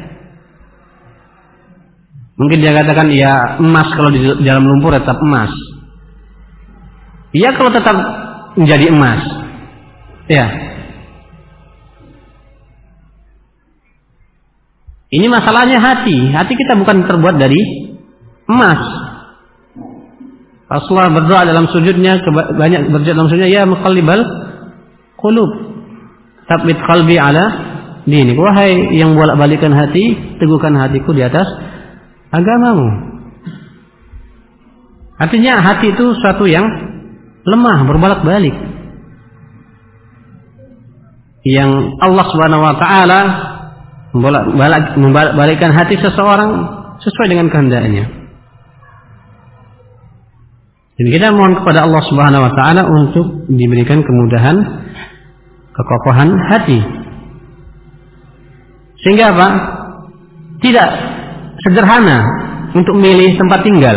Mungkin dia katakan ya emas kalau di dalam lumpur tetap emas. Iya kalau tetap menjadi emas. Ya. Ini masalahnya hati. Hati kita bukan terbuat dari emas. Rasulullah berdoa dalam sujudnya banyak berdoa dalam sujudnya ya muqallibal qulub. Tabbit qalbi ala dini. Wahai yang bolak-balikan hati, teguhkan hatiku di atas agamamu. Artinya hati itu suatu yang lemah, berbolak-balik. Yang Allah Subhanahu wa taala membalikkan hati seseorang sesuai dengan kehendaknya. Dan kita mohon kepada Allah Subhanahu wa taala untuk diberikan kemudahan kekokohan hati. Sehingga apa? Tidak sederhana untuk memilih tempat tinggal.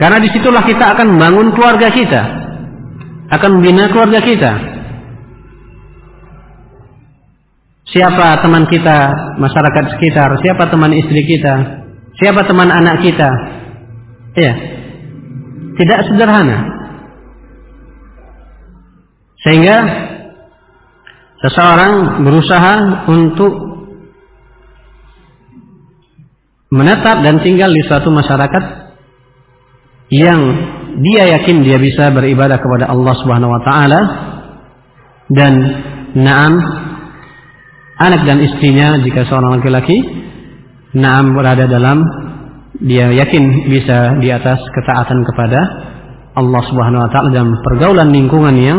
Karena di situlah kita akan membangun keluarga kita, akan membina keluarga kita. Siapa teman kita, masyarakat sekitar, siapa teman istri kita, siapa teman anak kita. Ya. Tidak sederhana. Sehingga seseorang berusaha untuk menetap dan tinggal di suatu masyarakat yang dia yakin dia bisa beribadah kepada Allah Subhanahu wa taala dan naam anak dan istrinya jika seorang laki-laki naam berada dalam dia yakin bisa di atas ketaatan kepada Allah Subhanahu wa taala dalam pergaulan lingkungan yang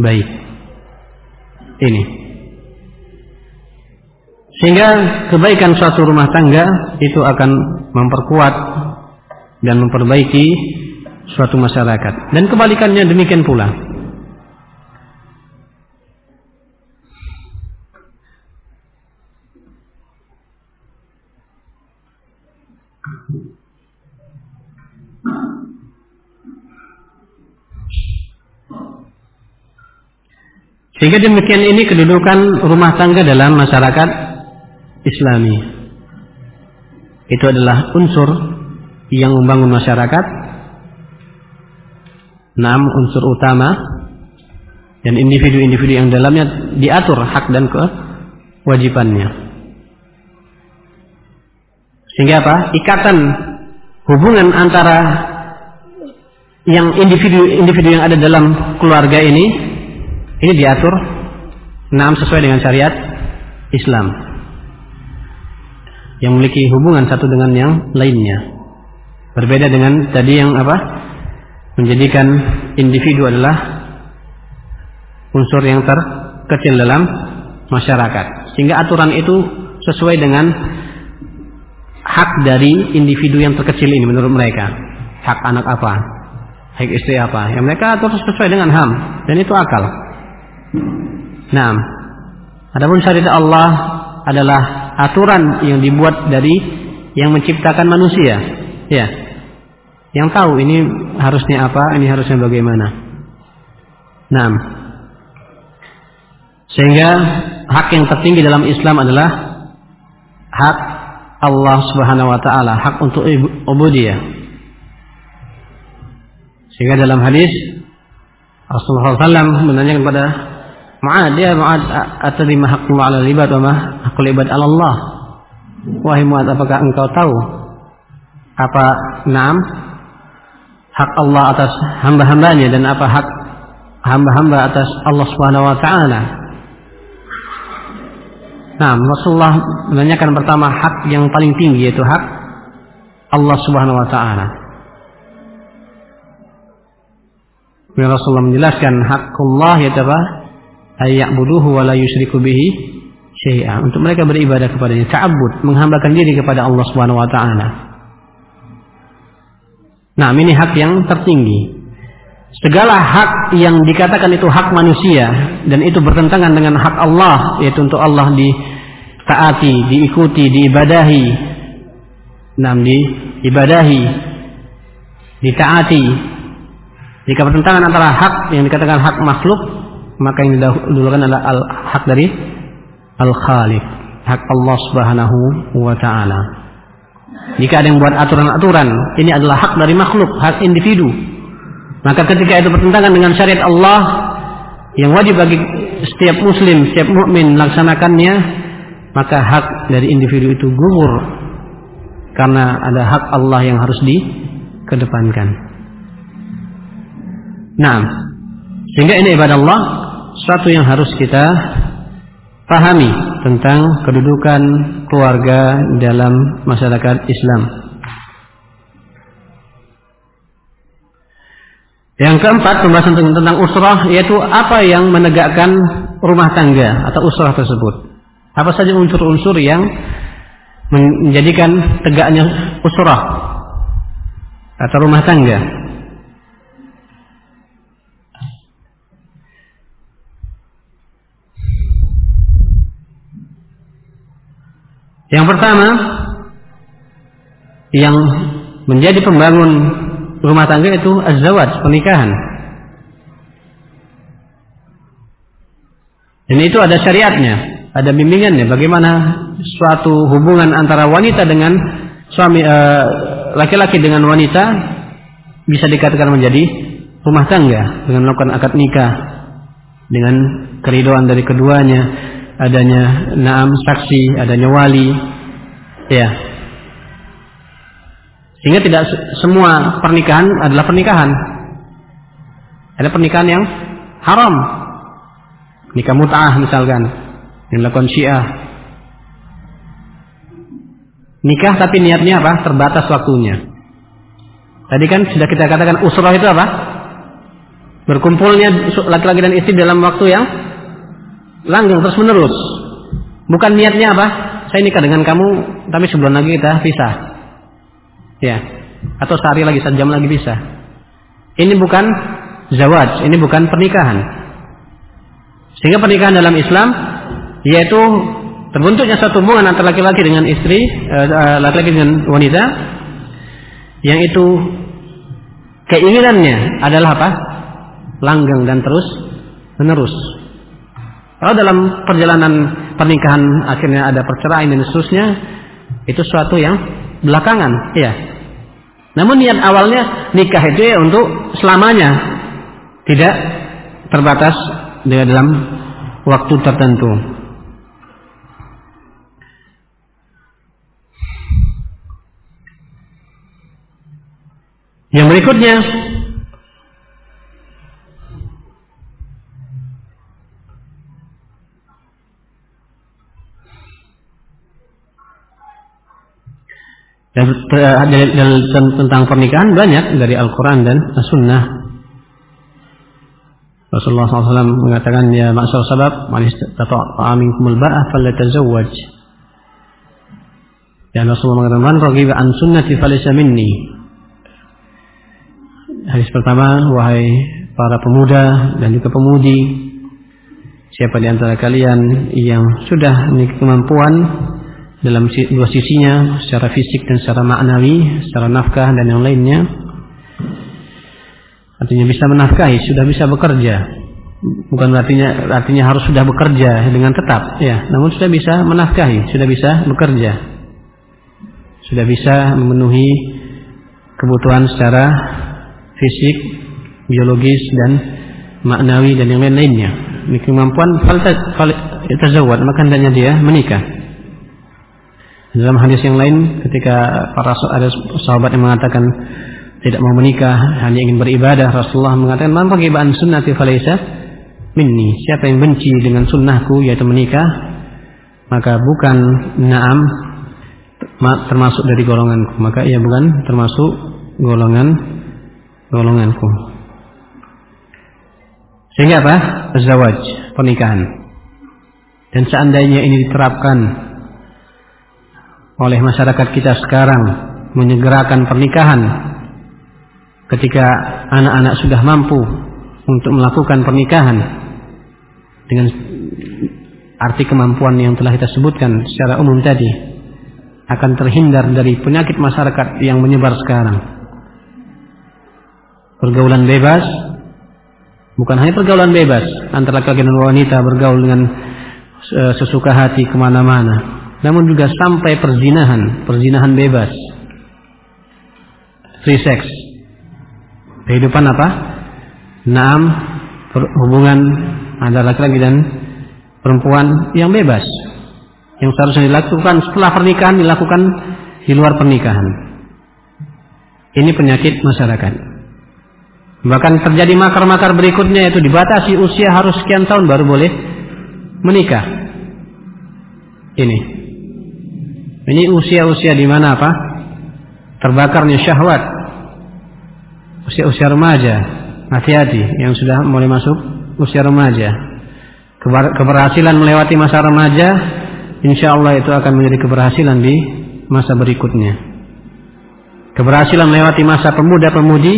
baik. Ini. Sehingga kebaikan suatu rumah tangga itu akan memperkuat dan memperbaiki suatu masyarakat. Dan kebalikannya demikian pula. Sehingga demikian ini kedudukan rumah tangga dalam masyarakat Islami. Itu adalah unsur yang membangun masyarakat. Enam unsur utama. Dan individu-individu yang dalamnya diatur hak dan kewajibannya. Sehingga apa? Ikatan hubungan antara yang individu-individu yang ada dalam keluarga ini ini diatur enam sesuai dengan syariat Islam yang memiliki hubungan satu dengan yang lainnya Berbeda dengan tadi yang apa? Menjadikan individu adalah unsur yang terkecil dalam masyarakat. Sehingga aturan itu sesuai dengan hak dari individu yang terkecil ini menurut mereka. Hak anak apa? Hak istri apa? Yang mereka atur sesuai dengan HAM dan itu akal. Nah, adapun syariat Allah adalah aturan yang dibuat dari yang menciptakan manusia. Ya, yang tahu ini harusnya apa, ini harusnya bagaimana. Nah, sehingga hak yang tertinggi dalam Islam adalah hak Allah Subhanahu wa taala, hak untuk ubudiyah. Sehingga dalam hadis Rasulullah SAW menanyakan kepada Mu'ad, ya Mu'ad, atadima haqqu 'ala al-ibad wa ma haqqul ibad 'ala Allah? Wahai Mu'ad, apakah engkau tahu apa enam hak Allah atas hamba-hambanya dan apa hak hamba-hamba atas Allah Subhanahu wa taala. Nah, Rasulullah menanyakan pertama hak yang paling tinggi yaitu hak Allah Subhanahu wa taala. Kemudian Rasulullah menjelaskan hak Allah yaitu apa? Ayya'buduhu wa la yusyriku bihi syai'a. Untuk mereka beribadah kepadanya, ta'abbud, menghambakan diri kepada Allah Subhanahu wa taala. Nah, ini hak yang tertinggi. Segala hak yang dikatakan itu hak manusia dan itu bertentangan dengan hak Allah, yaitu untuk Allah ditaati, diikuti, diibadahi. Nah, diibadahi, ditaati. Jika bertentangan antara hak yang dikatakan hak makhluk, maka yang didahulukan adalah al hak dari al-Khaliq, hak Allah Subhanahu wa taala. Jika ada yang buat aturan-aturan, ini adalah hak dari makhluk, hak individu. Maka ketika itu bertentangan dengan syariat Allah yang wajib bagi setiap muslim, setiap mukmin melaksanakannya, maka hak dari individu itu gugur karena ada hak Allah yang harus dikedepankan. Nah, sehingga ini ibadah Allah suatu yang harus kita pahami tentang kedudukan keluarga dalam masyarakat Islam. Yang keempat pembahasan tentang usrah yaitu apa yang menegakkan rumah tangga atau usrah tersebut. Apa saja unsur-unsur yang menjadikan tegaknya usrah atau rumah tangga. Yang pertama yang menjadi pembangun rumah tangga itu azwaj, pernikahan. Dan itu ada syariatnya, ada bimbingannya bagaimana suatu hubungan antara wanita dengan suami eh, laki-laki uh, dengan wanita bisa dikatakan menjadi rumah tangga dengan melakukan akad nikah dengan keridoan dari keduanya, adanya naam saksi, adanya wali. Ya. Sehingga tidak semua pernikahan adalah pernikahan. Ada pernikahan yang haram. Nikah mut'ah misalkan yang dilakukan Syiah. Nikah tapi niatnya apa? Terbatas waktunya. Tadi kan sudah kita katakan usrah itu apa? Berkumpulnya laki-laki dan istri dalam waktu yang langgeng terus menerus. Bukan niatnya apa? Saya nikah dengan kamu, tapi sebulan lagi kita pisah. Ya. Atau sehari lagi, sejam lagi bisa. Ini bukan zawaj, ini bukan pernikahan. Sehingga pernikahan dalam Islam yaitu terbentuknya satu hubungan antara laki-laki dengan istri, eh, eh, laki-laki dengan wanita yang itu keinginannya adalah apa? Langgeng dan terus menerus. Kalau dalam perjalanan pernikahan akhirnya ada perceraian dan seterusnya, itu suatu yang belakangan, ya. Namun niat awalnya nikah itu ya untuk selamanya, tidak terbatas dengan dalam waktu tertentu. Yang berikutnya dan tentang pernikahan banyak dari Al-Quran dan As-Sunnah. Rasulullah SAW mengatakan ya maksud sabab manis tata'a minkumul ba'ah falyatazawwaj. Dan Rasulullah mengatakan raghiba an sunnati falaysa minni. Hadis pertama, wahai para pemuda dan juga pemudi, siapa di antara kalian yang sudah memiliki kemampuan dalam dua sisinya, secara fisik dan secara maknawi, secara nafkah dan yang lainnya, artinya bisa menafkahi, sudah bisa bekerja. Bukan artinya artinya harus sudah bekerja dengan tetap, ya, namun sudah bisa menafkahi, sudah bisa bekerja, sudah bisa memenuhi kebutuhan secara fisik, biologis dan maknawi dan yang lain-lainnya. Ini kemampuan faltazawwad maka hendaknya dia menikah. Dalam hadis yang lain ketika para ada sahabat yang mengatakan tidak mau menikah, hanya ingin beribadah, Rasulullah mengatakan, "Man raghiba an sunnati falaysa minni." Siapa yang benci dengan sunnahku yaitu menikah, maka bukan na'am termasuk dari golonganku, maka ia bukan termasuk golongan golonganku. Sehingga apa? Zawaj, pernikahan. Dan seandainya ini diterapkan oleh masyarakat kita sekarang menyegerakan pernikahan ketika anak-anak sudah mampu untuk melakukan pernikahan dengan arti kemampuan yang telah kita sebutkan secara umum tadi akan terhindar dari penyakit masyarakat yang menyebar sekarang. Pergaulan bebas bukan hanya pergaulan bebas antara laki-laki dan wanita bergaul dengan e, sesuka hati ke mana-mana namun juga sampai perzinahan. Perzinahan bebas. Free sex. Kehidupan apa? Naam hubungan antara laki-laki dan perempuan yang bebas. Yang seharusnya dilakukan setelah pernikahan dilakukan di luar pernikahan. Ini penyakit masyarakat. Bahkan terjadi makar-makar berikutnya yaitu dibatasi usia harus sekian tahun baru boleh menikah. Ini. Ini usia-usia di mana apa? Terbakarnya syahwat. Usia-usia remaja. Hati-hati yang sudah mulai masuk usia remaja. Keberhasilan melewati masa remaja, insya Allah itu akan menjadi keberhasilan di masa berikutnya. Keberhasilan melewati masa pemuda-pemudi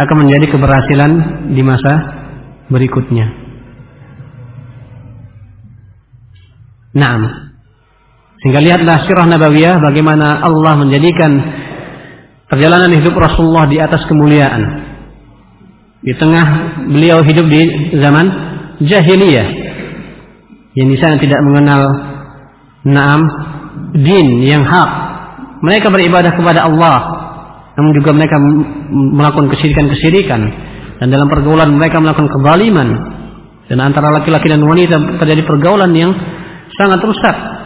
akan menjadi keberhasilan di masa berikutnya. Naam. Sehingga lihatlah sirah nabawiyah bagaimana Allah menjadikan perjalanan hidup Rasulullah di atas kemuliaan. Di tengah beliau hidup di zaman jahiliyah. Yang di sana tidak mengenal naam din yang hak. Mereka beribadah kepada Allah. Namun juga mereka melakukan kesirikan-kesirikan. Dan dalam pergaulan mereka melakukan kezaliman. Dan antara laki-laki dan wanita terjadi pergaulan yang sangat rusak.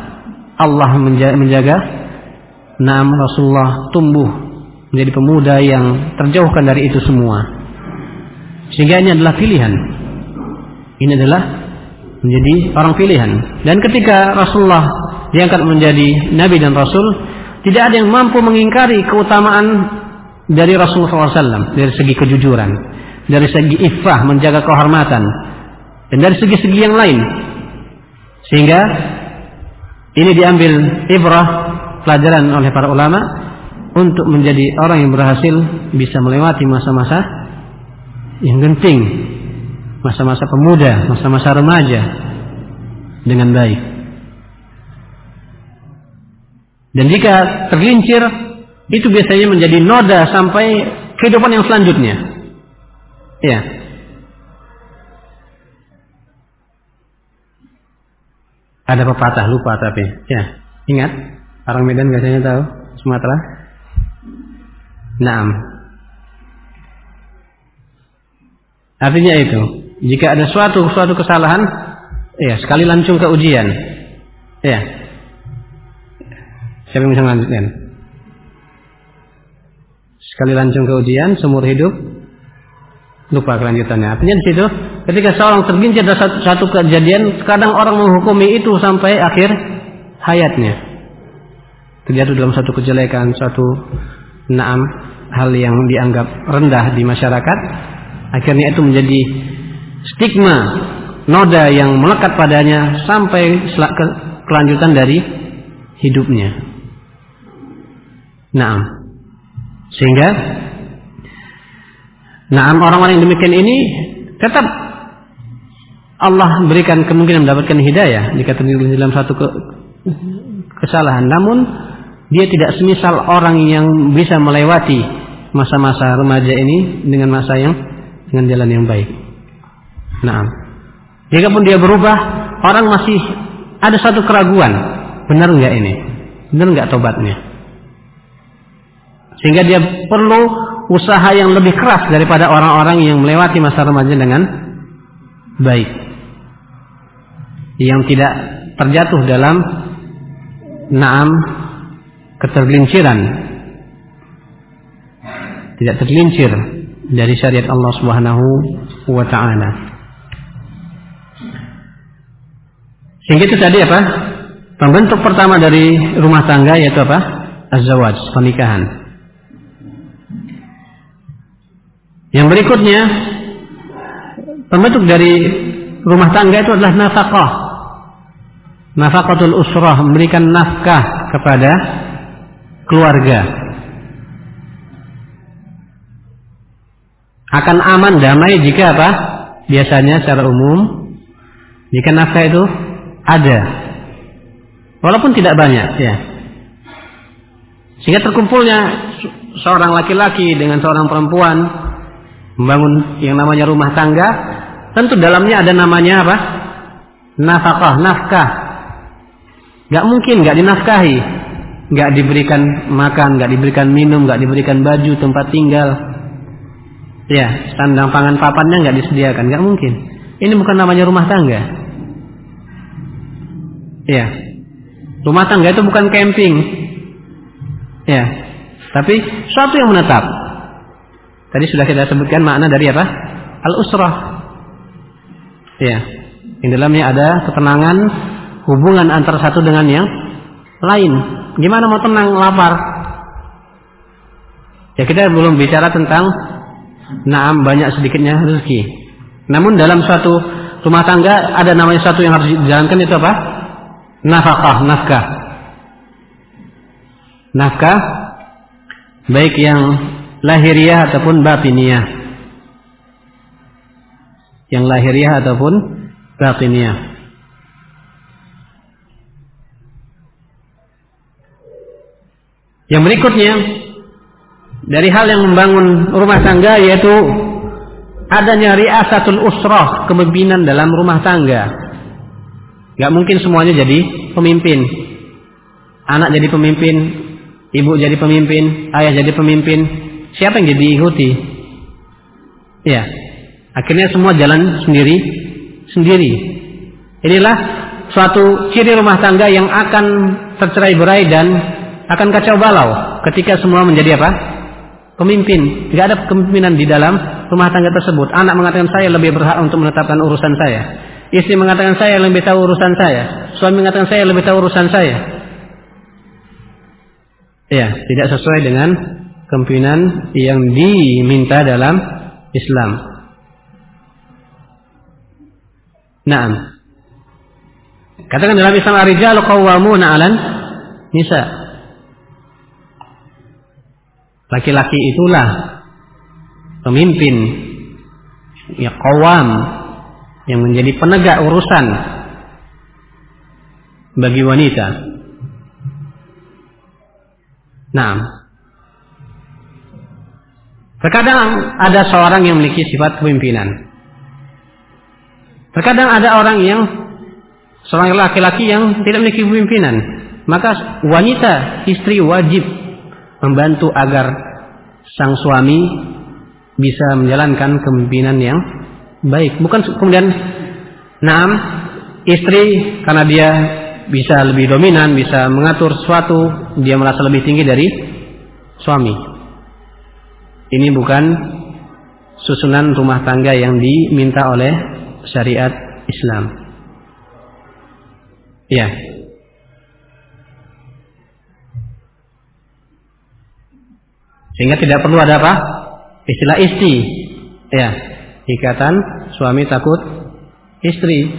Allah menjaga Naam Rasulullah tumbuh menjadi pemuda yang terjauhkan dari itu semua. Sehingga ini adalah pilihan. Ini adalah menjadi orang pilihan. Dan ketika Rasulullah diangkat menjadi nabi dan rasul, tidak ada yang mampu mengingkari keutamaan dari Rasulullah SAW dari segi kejujuran, dari segi iffah menjaga kehormatan, dan dari segi-segi yang lain. Sehingga ini diambil ibrah pelajaran oleh para ulama untuk menjadi orang yang berhasil bisa melewati masa-masa yang genting, masa-masa pemuda, masa-masa remaja dengan baik. Dan jika tergelincir, itu biasanya menjadi noda sampai kehidupan yang selanjutnya. Ya. Ada pepatah lupa tapi, ya ingat orang Medan biasanya tahu Sumatera. Naam. Artinya itu, jika ada suatu suatu kesalahan, ya sekali lancung ke ujian. Ya. Siapa yang bisa melanjutkan? Sekali lancung ke ujian, seumur hidup, lupa kelanjutannya. Artinya di situ, ketika seorang tergincir dari satu, satu kejadian, kadang orang menghukumi itu sampai akhir hayatnya. Terjatuh dalam satu kejelekan, satu naam hal yang dianggap rendah di masyarakat, akhirnya itu menjadi stigma noda yang melekat padanya sampai ke kelanjutan dari hidupnya. Nah, sehingga nah orang-orang yang demikian ini tetap Allah berikan kemungkinan mendapatkan hidayah jika terjadi dalam satu ke, kesalahan. Namun dia tidak semisal orang yang bisa melewati masa-masa remaja ini dengan masa yang dengan jalan yang baik. Nah, jika pun dia berubah, orang masih ada satu keraguan, benar nggak ini? Benar nggak tobatnya? Sehingga dia perlu usaha yang lebih keras daripada orang-orang yang melewati masa remaja dengan baik. Yang tidak terjatuh dalam naam ketergelinciran. Tidak tergelincir dari syariat Allah Subhanahu wa taala. Sehingga itu tadi apa? Pembentuk pertama dari rumah tangga yaitu apa? Az-zawaj, pernikahan. Yang berikutnya pembentuk dari rumah tangga itu adalah nafkah. Nafkatul usrah memberikan nafkah kepada keluarga. Akan aman damai jika apa? Biasanya secara umum jika nafkah itu ada. Walaupun tidak banyak ya. Sehingga terkumpulnya seorang laki-laki dengan seorang perempuan membangun yang namanya rumah tangga, tentu dalamnya ada namanya apa? Nafkah, nafkah. Gak mungkin gak dinafkahi, gak diberikan makan, gak diberikan minum, gak diberikan baju, tempat tinggal. Ya, sandang pangan papannya gak disediakan, gak mungkin. Ini bukan namanya rumah tangga. Ya, rumah tangga itu bukan camping. Ya, tapi suatu yang menetap. Tadi sudah kita sebutkan makna dari apa? Al-usrah. Ya. Yang dalamnya ada ketenangan hubungan antara satu dengan yang lain. Gimana mau tenang lapar? Ya kita belum bicara tentang naam banyak sedikitnya rezeki. Namun dalam suatu rumah tangga ada namanya satu yang harus dijalankan itu apa? Nafkah, nafkah. Nafkah baik yang lahiriah ataupun batiniah. Yang lahiriah ataupun batiniah. Yang berikutnya dari hal yang membangun rumah tangga yaitu adanya riasatul usrah, kepemimpinan dalam rumah tangga. Gak mungkin semuanya jadi pemimpin. Anak jadi pemimpin, ibu jadi pemimpin, ayah jadi pemimpin. Siapa yang jadi ikuti? Ya, akhirnya semua jalan sendiri, sendiri. Inilah suatu ciri rumah tangga yang akan tercerai-berai dan akan kacau balau ketika semua menjadi apa? Pemimpin. Gak ada kepemimpinan di dalam rumah tangga tersebut. Anak mengatakan saya lebih berhak untuk menetapkan urusan saya. Istri mengatakan saya lebih tahu urusan saya. Suami mengatakan saya lebih tahu urusan saya. Ya, tidak sesuai dengan kepemimpinan yang diminta dalam Islam. Naam. Katakan dalam Islam ar-rijalu qawwamuna 'alan nisa. Laki-laki itulah pemimpin ya kawam yang menjadi penegak urusan bagi wanita. Nah, terkadang ada seorang yang memiliki sifat kepemimpinan. Terkadang ada orang yang seorang laki-laki yang tidak memiliki kepemimpinan. Maka wanita istri wajib membantu agar sang suami bisa menjalankan kepemimpinan yang baik. Bukan kemudian enam istri karena dia bisa lebih dominan, bisa mengatur sesuatu, dia merasa lebih tinggi dari suami. Ini bukan susunan rumah tangga yang diminta oleh syariat Islam. Ya. Sehingga tidak perlu ada apa? Istilah istri. Ya, ikatan suami takut istri.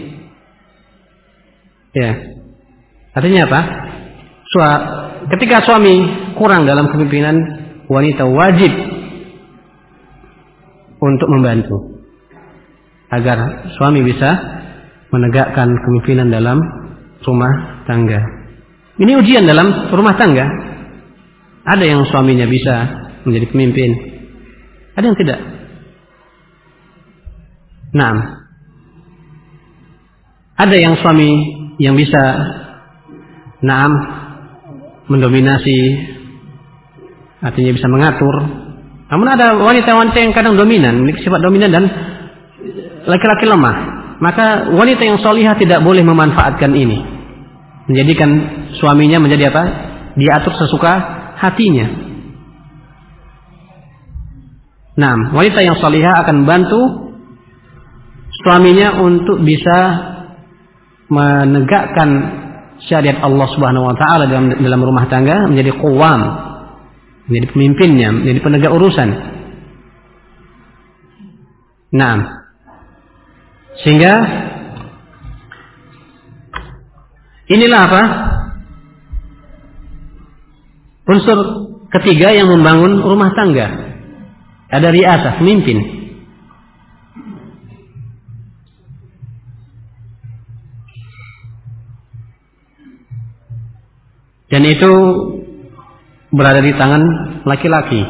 Ya. Artinya apa? Sua, ketika suami kurang dalam kepemimpinan, wanita wajib untuk membantu agar suami bisa menegakkan kepemimpinan dalam rumah tangga. Ini ujian dalam rumah tangga. Ada yang suaminya bisa menjadi pemimpin. Ada yang tidak. Nah, ada yang suami yang bisa naam mendominasi artinya bisa mengatur. Namun ada wanita-wanita yang kadang dominan, memiliki sifat dominan dan laki-laki lemah. Maka wanita yang solihah tidak boleh memanfaatkan ini. Menjadikan suaminya menjadi apa? Diatur sesuka hatinya. Nah, wanita yang salihah akan bantu suaminya untuk bisa menegakkan syariat Allah Subhanahu wa taala dalam dalam rumah tangga menjadi qawam, menjadi pemimpinnya, menjadi penegak urusan. Nah, sehingga inilah apa? Unsur ketiga yang membangun rumah tangga. Ada riasah, pemimpin. Dan itu berada di tangan laki-laki.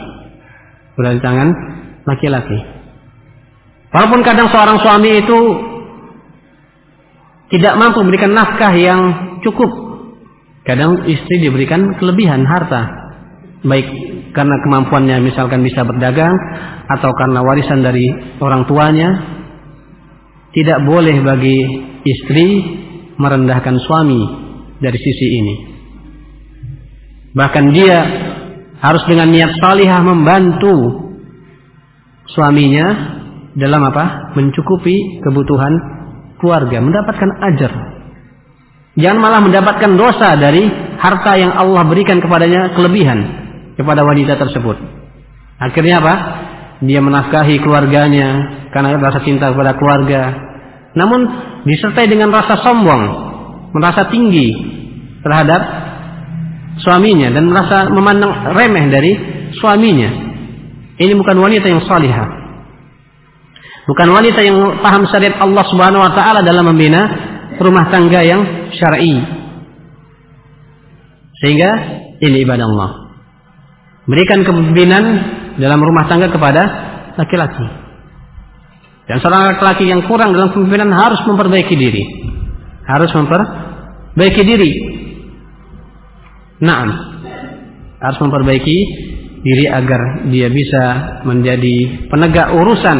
Berada di tangan laki-laki. Walaupun kadang seorang suami itu tidak mampu memberikan nafkah yang cukup. Kadang istri diberikan kelebihan harta. Baik karena kemampuannya misalkan bisa berdagang atau karena warisan dari orang tuanya tidak boleh bagi istri merendahkan suami dari sisi ini. Bahkan dia harus dengan niat salihah membantu suaminya dalam apa? Mencukupi kebutuhan keluarga mendapatkan ajar jangan malah mendapatkan dosa dari harta yang Allah berikan kepadanya kelebihan kepada wanita tersebut. Akhirnya apa? Dia menafkahi keluarganya karena rasa cinta kepada keluarga. Namun disertai dengan rasa sombong, merasa tinggi terhadap suaminya dan merasa memandang remeh dari suaminya. Ini bukan wanita yang salihah. Bukan wanita yang paham syariat Allah Subhanahu wa taala dalam membina rumah tangga yang syar'i. Sehingga ini ibadah Allah. Berikan kepemimpinan dalam rumah tangga kepada laki-laki. Dan seorang laki-laki yang kurang dalam kepemimpinan harus memperbaiki diri. Harus memperbaiki diri. Nah, harus memperbaiki diri agar dia bisa menjadi penegak urusan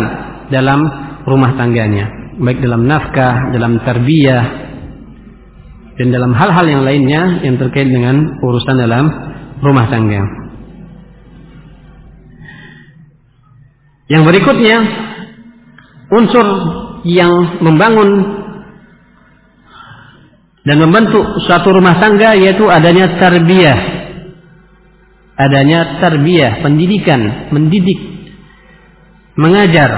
dalam rumah tangganya, baik dalam nafkah, dalam tarbiyah, dan dalam hal-hal yang lainnya yang terkait dengan urusan dalam rumah tangga. Yang berikutnya unsur yang membangun dan membentuk suatu rumah tangga yaitu adanya tarbiyah. Adanya tarbiyah, pendidikan, mendidik, mengajar,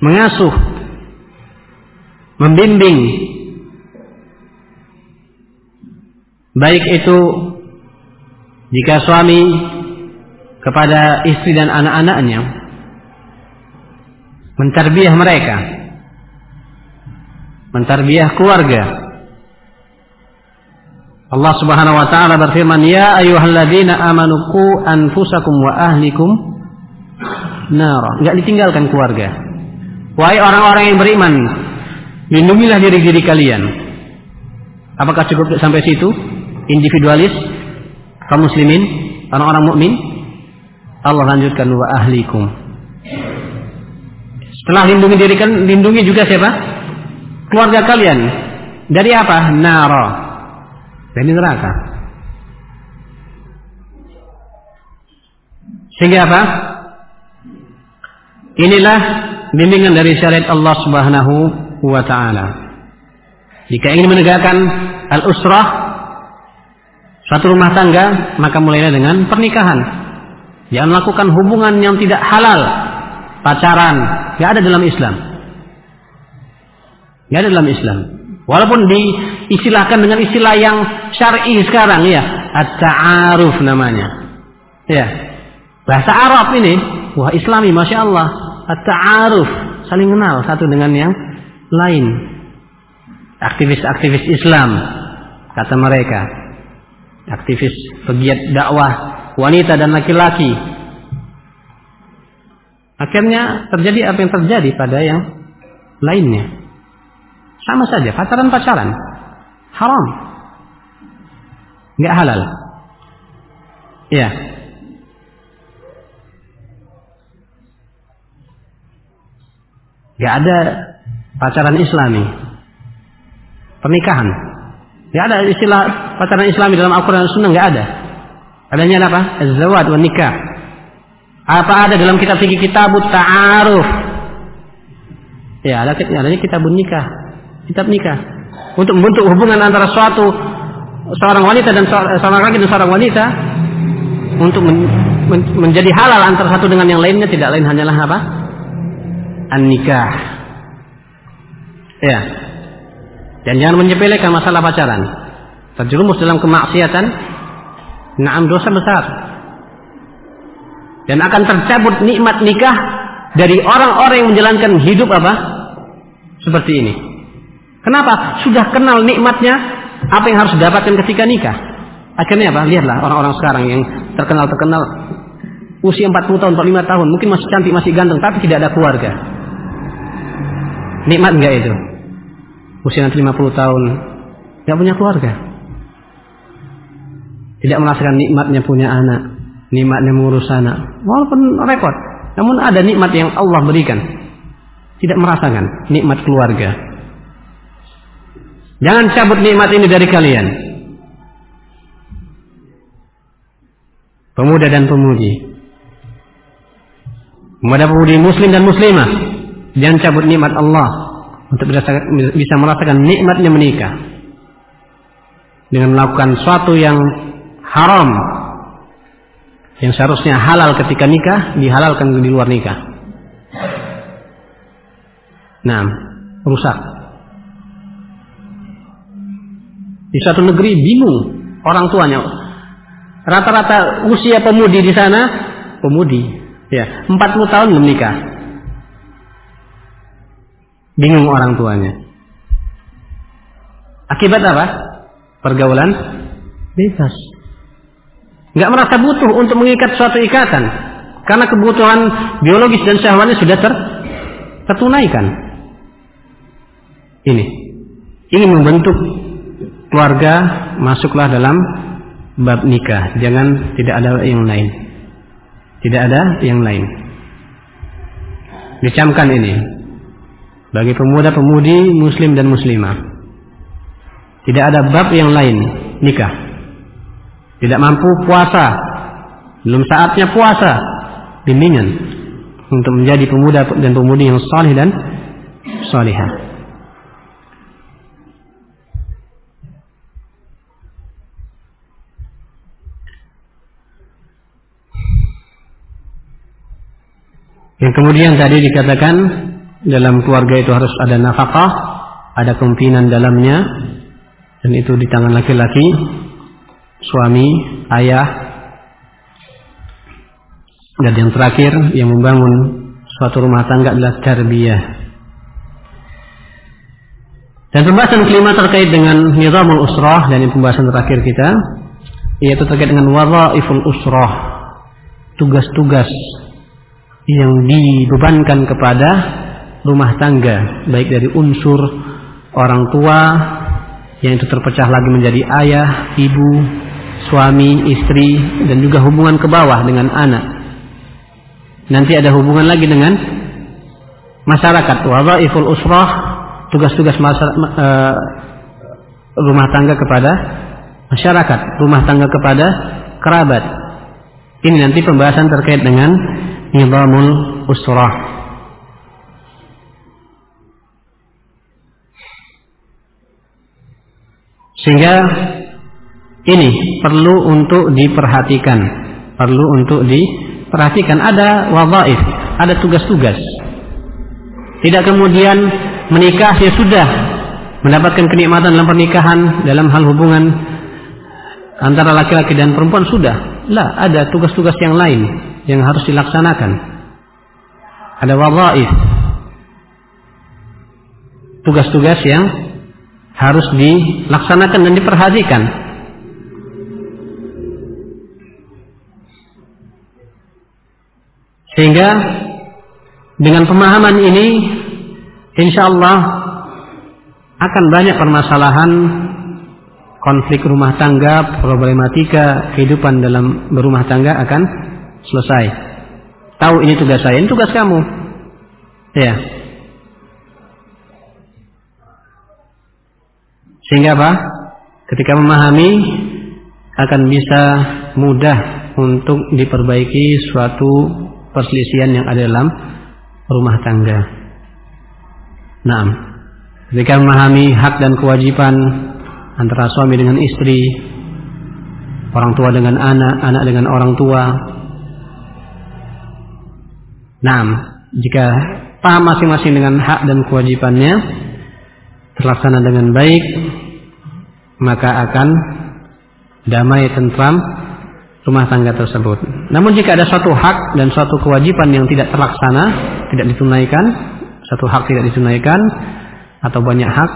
mengasuh, membimbing, baik itu jika suami kepada istri dan anak-anaknya mentarbiah mereka mentarbiah keluarga Allah Subhanahu wa taala berfirman, "Ya ayyuhalladzina amanu qu anfusakum wa ahlikum nara." Enggak ditinggalkan keluarga. Wahai orang-orang yang beriman, lindungilah diri-diri kalian. Apakah cukup sampai situ? Individualis, kaum muslimin, orang-orang mukmin? Allah lanjutkan wa ahlikum. Setelah lindungi diri kalian, lindungi juga siapa? Keluarga kalian. Dari apa? Nara dari neraka. Sehingga apa? Inilah bimbingan dari syariat Allah Subhanahu wa taala. Jika ingin menegakkan al-usrah satu rumah tangga, maka mulailah dengan pernikahan. Jangan melakukan hubungan yang tidak halal, pacaran, tidak ada dalam Islam. Tidak ada dalam Islam. Walaupun diistilahkan dengan istilah yang syar'i sekarang ya, at-ta'aruf namanya. Ya. Bahasa Arab ini, wah Islami Masya Allah. At-ta'aruf, saling kenal satu dengan yang lain. Aktivis-aktivis Islam, kata mereka. Aktivis pegiat dakwah wanita dan laki-laki. Akhirnya terjadi apa yang terjadi pada yang lainnya. Sama saja, pacaran-pacaran. Haram. Nggak halal. Ya. Nggak ada pacaran islami. Pernikahan. Nggak ada istilah pacaran islami dalam Al-Quran dan Sunnah. Nggak ada. Adanya apa? Az-zawad wa nikah. Apa ada dalam kitab fikih kitabut ta'aruf? Ya, ada adanya kitabun nikah kitab nikah untuk membentuk hubungan antara suatu seorang wanita dan seorang laki dan seorang wanita untuk men, men, menjadi halal antara satu dengan yang lainnya tidak lain hanyalah apa? An-nikah. Ya. Dan jangan menyepelekan masalah pacaran. Terjerumus dalam kemaksiatan, naam dosa besar. Dan akan tercabut nikmat nikah dari orang-orang yang menjalankan hidup apa? Seperti ini. Kenapa? Sudah kenal nikmatnya apa yang harus didapatkan ketika nikah. Akhirnya apa? Lihatlah orang-orang sekarang yang terkenal-terkenal usia 40 tahun, 45 tahun, mungkin masih cantik, masih ganteng, tapi tidak ada keluarga. Nikmat enggak itu? Usia nanti 50 tahun, tidak punya keluarga. Tidak merasakan nikmatnya punya anak, nikmatnya mengurus anak. Walaupun repot, namun ada nikmat yang Allah berikan. Tidak merasakan nikmat keluarga. Jangan cabut nikmat ini dari kalian. Pemuda dan pemudi. Pemuda pemudi muslim dan muslimah. Jangan cabut nikmat Allah untuk bisa merasakan nikmatnya menikah. Dengan melakukan suatu yang haram. Yang seharusnya halal ketika nikah, dihalalkan di luar nikah. Nah, rusak Di suatu negeri bingung orang tuanya. Rata-rata usia pemudi di sana pemudi, ya 40 tahun belum nikah. Bingung orang tuanya. Akibat apa? Pergaulan bebas. Nggak merasa butuh untuk mengikat suatu ikatan karena kebutuhan biologis dan syahwatnya sudah ter tertunaikan. Ini ingin membentuk keluarga masuklah dalam bab nikah. Jangan tidak ada yang lain. Tidak ada yang lain. Dicamkan ini bagi pemuda-pemudi muslim dan muslimah. Tidak ada bab yang lain nikah. Tidak mampu puasa. Belum saatnya puasa. Bimbingan untuk menjadi pemuda dan pemudi yang saleh dan salihah. Yang kemudian tadi dikatakan dalam keluarga itu harus ada nafkah, ada kemungkinan dalamnya, dan itu di tangan laki-laki, suami, ayah, dan yang terakhir yang membangun suatu rumah tangga adalah tarbiyah. Dan pembahasan kelima terkait dengan nizamul usrah dan ini pembahasan terakhir kita yaitu terkait dengan wadhaiful usrah, tugas-tugas yang dibebankan kepada rumah tangga baik dari unsur orang tua yang itu terpecah lagi menjadi ayah, ibu, suami, istri dan juga hubungan ke bawah dengan anak. Nanti ada hubungan lagi dengan masyarakat. Wadhaiful usrah, tugas-tugas uh, rumah tangga kepada masyarakat, rumah tangga kepada kerabat. Ini nanti pembahasan terkait dengan nizamul usrah. Sehingga ini perlu untuk diperhatikan, perlu untuk diperhatikan ada wawaif, ada tugas-tugas. Tidak kemudian menikah ya sudah mendapatkan kenikmatan dalam pernikahan dalam hal hubungan antara laki-laki dan perempuan sudah. Lah, ada tugas-tugas yang lain yang harus dilaksanakan. Ada wawaif. Tugas-tugas yang harus dilaksanakan dan diperhatikan. Sehingga dengan pemahaman ini insya Allah akan banyak permasalahan konflik rumah tangga, problematika kehidupan dalam berumah tangga akan Selesai. Tahu ini tugas saya, ini tugas kamu. Ya. Sehingga apa? Ketika memahami akan bisa mudah untuk diperbaiki suatu perselisihan yang ada dalam rumah tangga. Nah, ketika memahami hak dan kewajiban antara suami dengan istri, orang tua dengan anak, anak dengan orang tua, Nah, jika paham masing-masing dengan hak dan kewajibannya terlaksana dengan baik, maka akan damai tentram rumah tangga tersebut. Namun jika ada suatu hak dan suatu kewajiban yang tidak terlaksana, tidak ditunaikan, satu hak tidak ditunaikan atau banyak hak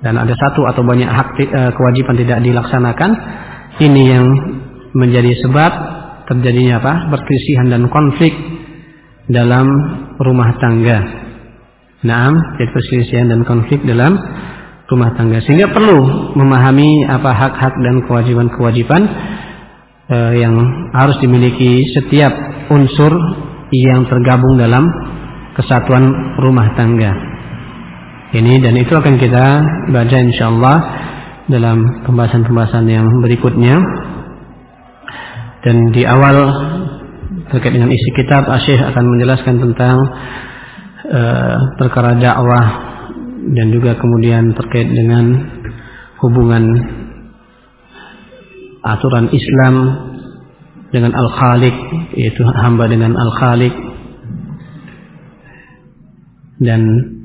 dan ada satu atau banyak hak eh, kewajiban tidak dilaksanakan, ini yang menjadi sebab terjadinya apa? perselisihan dan konflik dalam rumah tangga. Naam, jadi perselisihan dan konflik dalam rumah tangga. Sehingga perlu memahami apa hak-hak dan kewajiban-kewajiban eh, yang harus dimiliki setiap unsur yang tergabung dalam kesatuan rumah tangga. Ini dan itu akan kita baca insyaallah dalam pembahasan-pembahasan yang berikutnya. Dan di awal terkait dengan isi kitab Asyik akan menjelaskan tentang uh, perkara dakwah dan juga kemudian terkait dengan hubungan aturan Islam dengan Al-Khaliq yaitu hamba dengan Al-Khaliq. Dan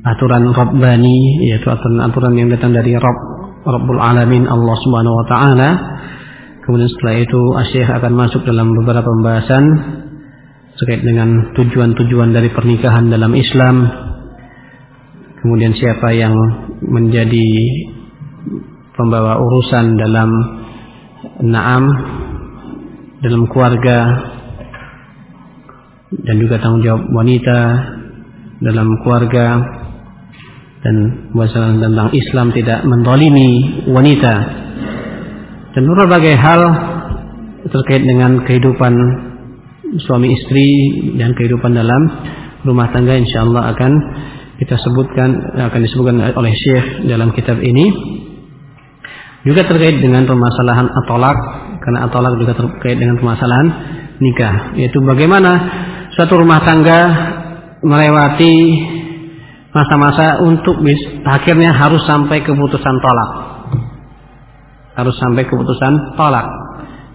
aturan Rabbani yaitu aturan-aturan yang datang dari Rabb Rabbul Alamin Allah Subhanahu wa taala. Kemudian setelah itu Asyik akan masuk dalam beberapa pembahasan terkait dengan tujuan-tujuan dari pernikahan dalam Islam. Kemudian siapa yang menjadi pembawa urusan dalam naam dalam keluarga dan juga tanggung jawab wanita dalam keluarga dan masalah tentang Islam tidak mendolimi wanita. Dan berbagai hal terkait dengan kehidupan suami istri dan kehidupan dalam rumah tangga insyaallah akan kita sebutkan akan disebutkan oleh Syekh dalam kitab ini juga terkait dengan permasalahan atolak karena atolak juga terkait dengan permasalahan nikah. Yaitu bagaimana suatu rumah tangga melewati masa-masa untuk bis, akhirnya harus sampai keputusan tolak harus sampai keputusan tolak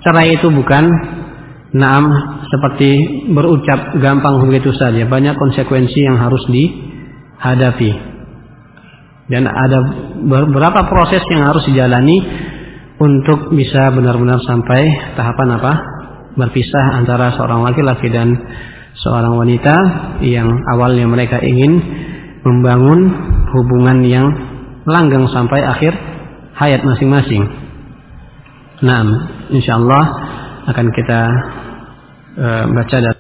cerai itu bukan naam seperti berucap gampang begitu saja. Banyak konsekuensi yang harus dihadapi dan ada beberapa proses yang harus dijalani untuk bisa benar-benar sampai tahapan apa berpisah antara seorang laki-laki dan seorang wanita yang awalnya mereka ingin membangun hubungan yang langgeng sampai akhir hayat masing-masing. Nah, insyaallah akan kita uh, baca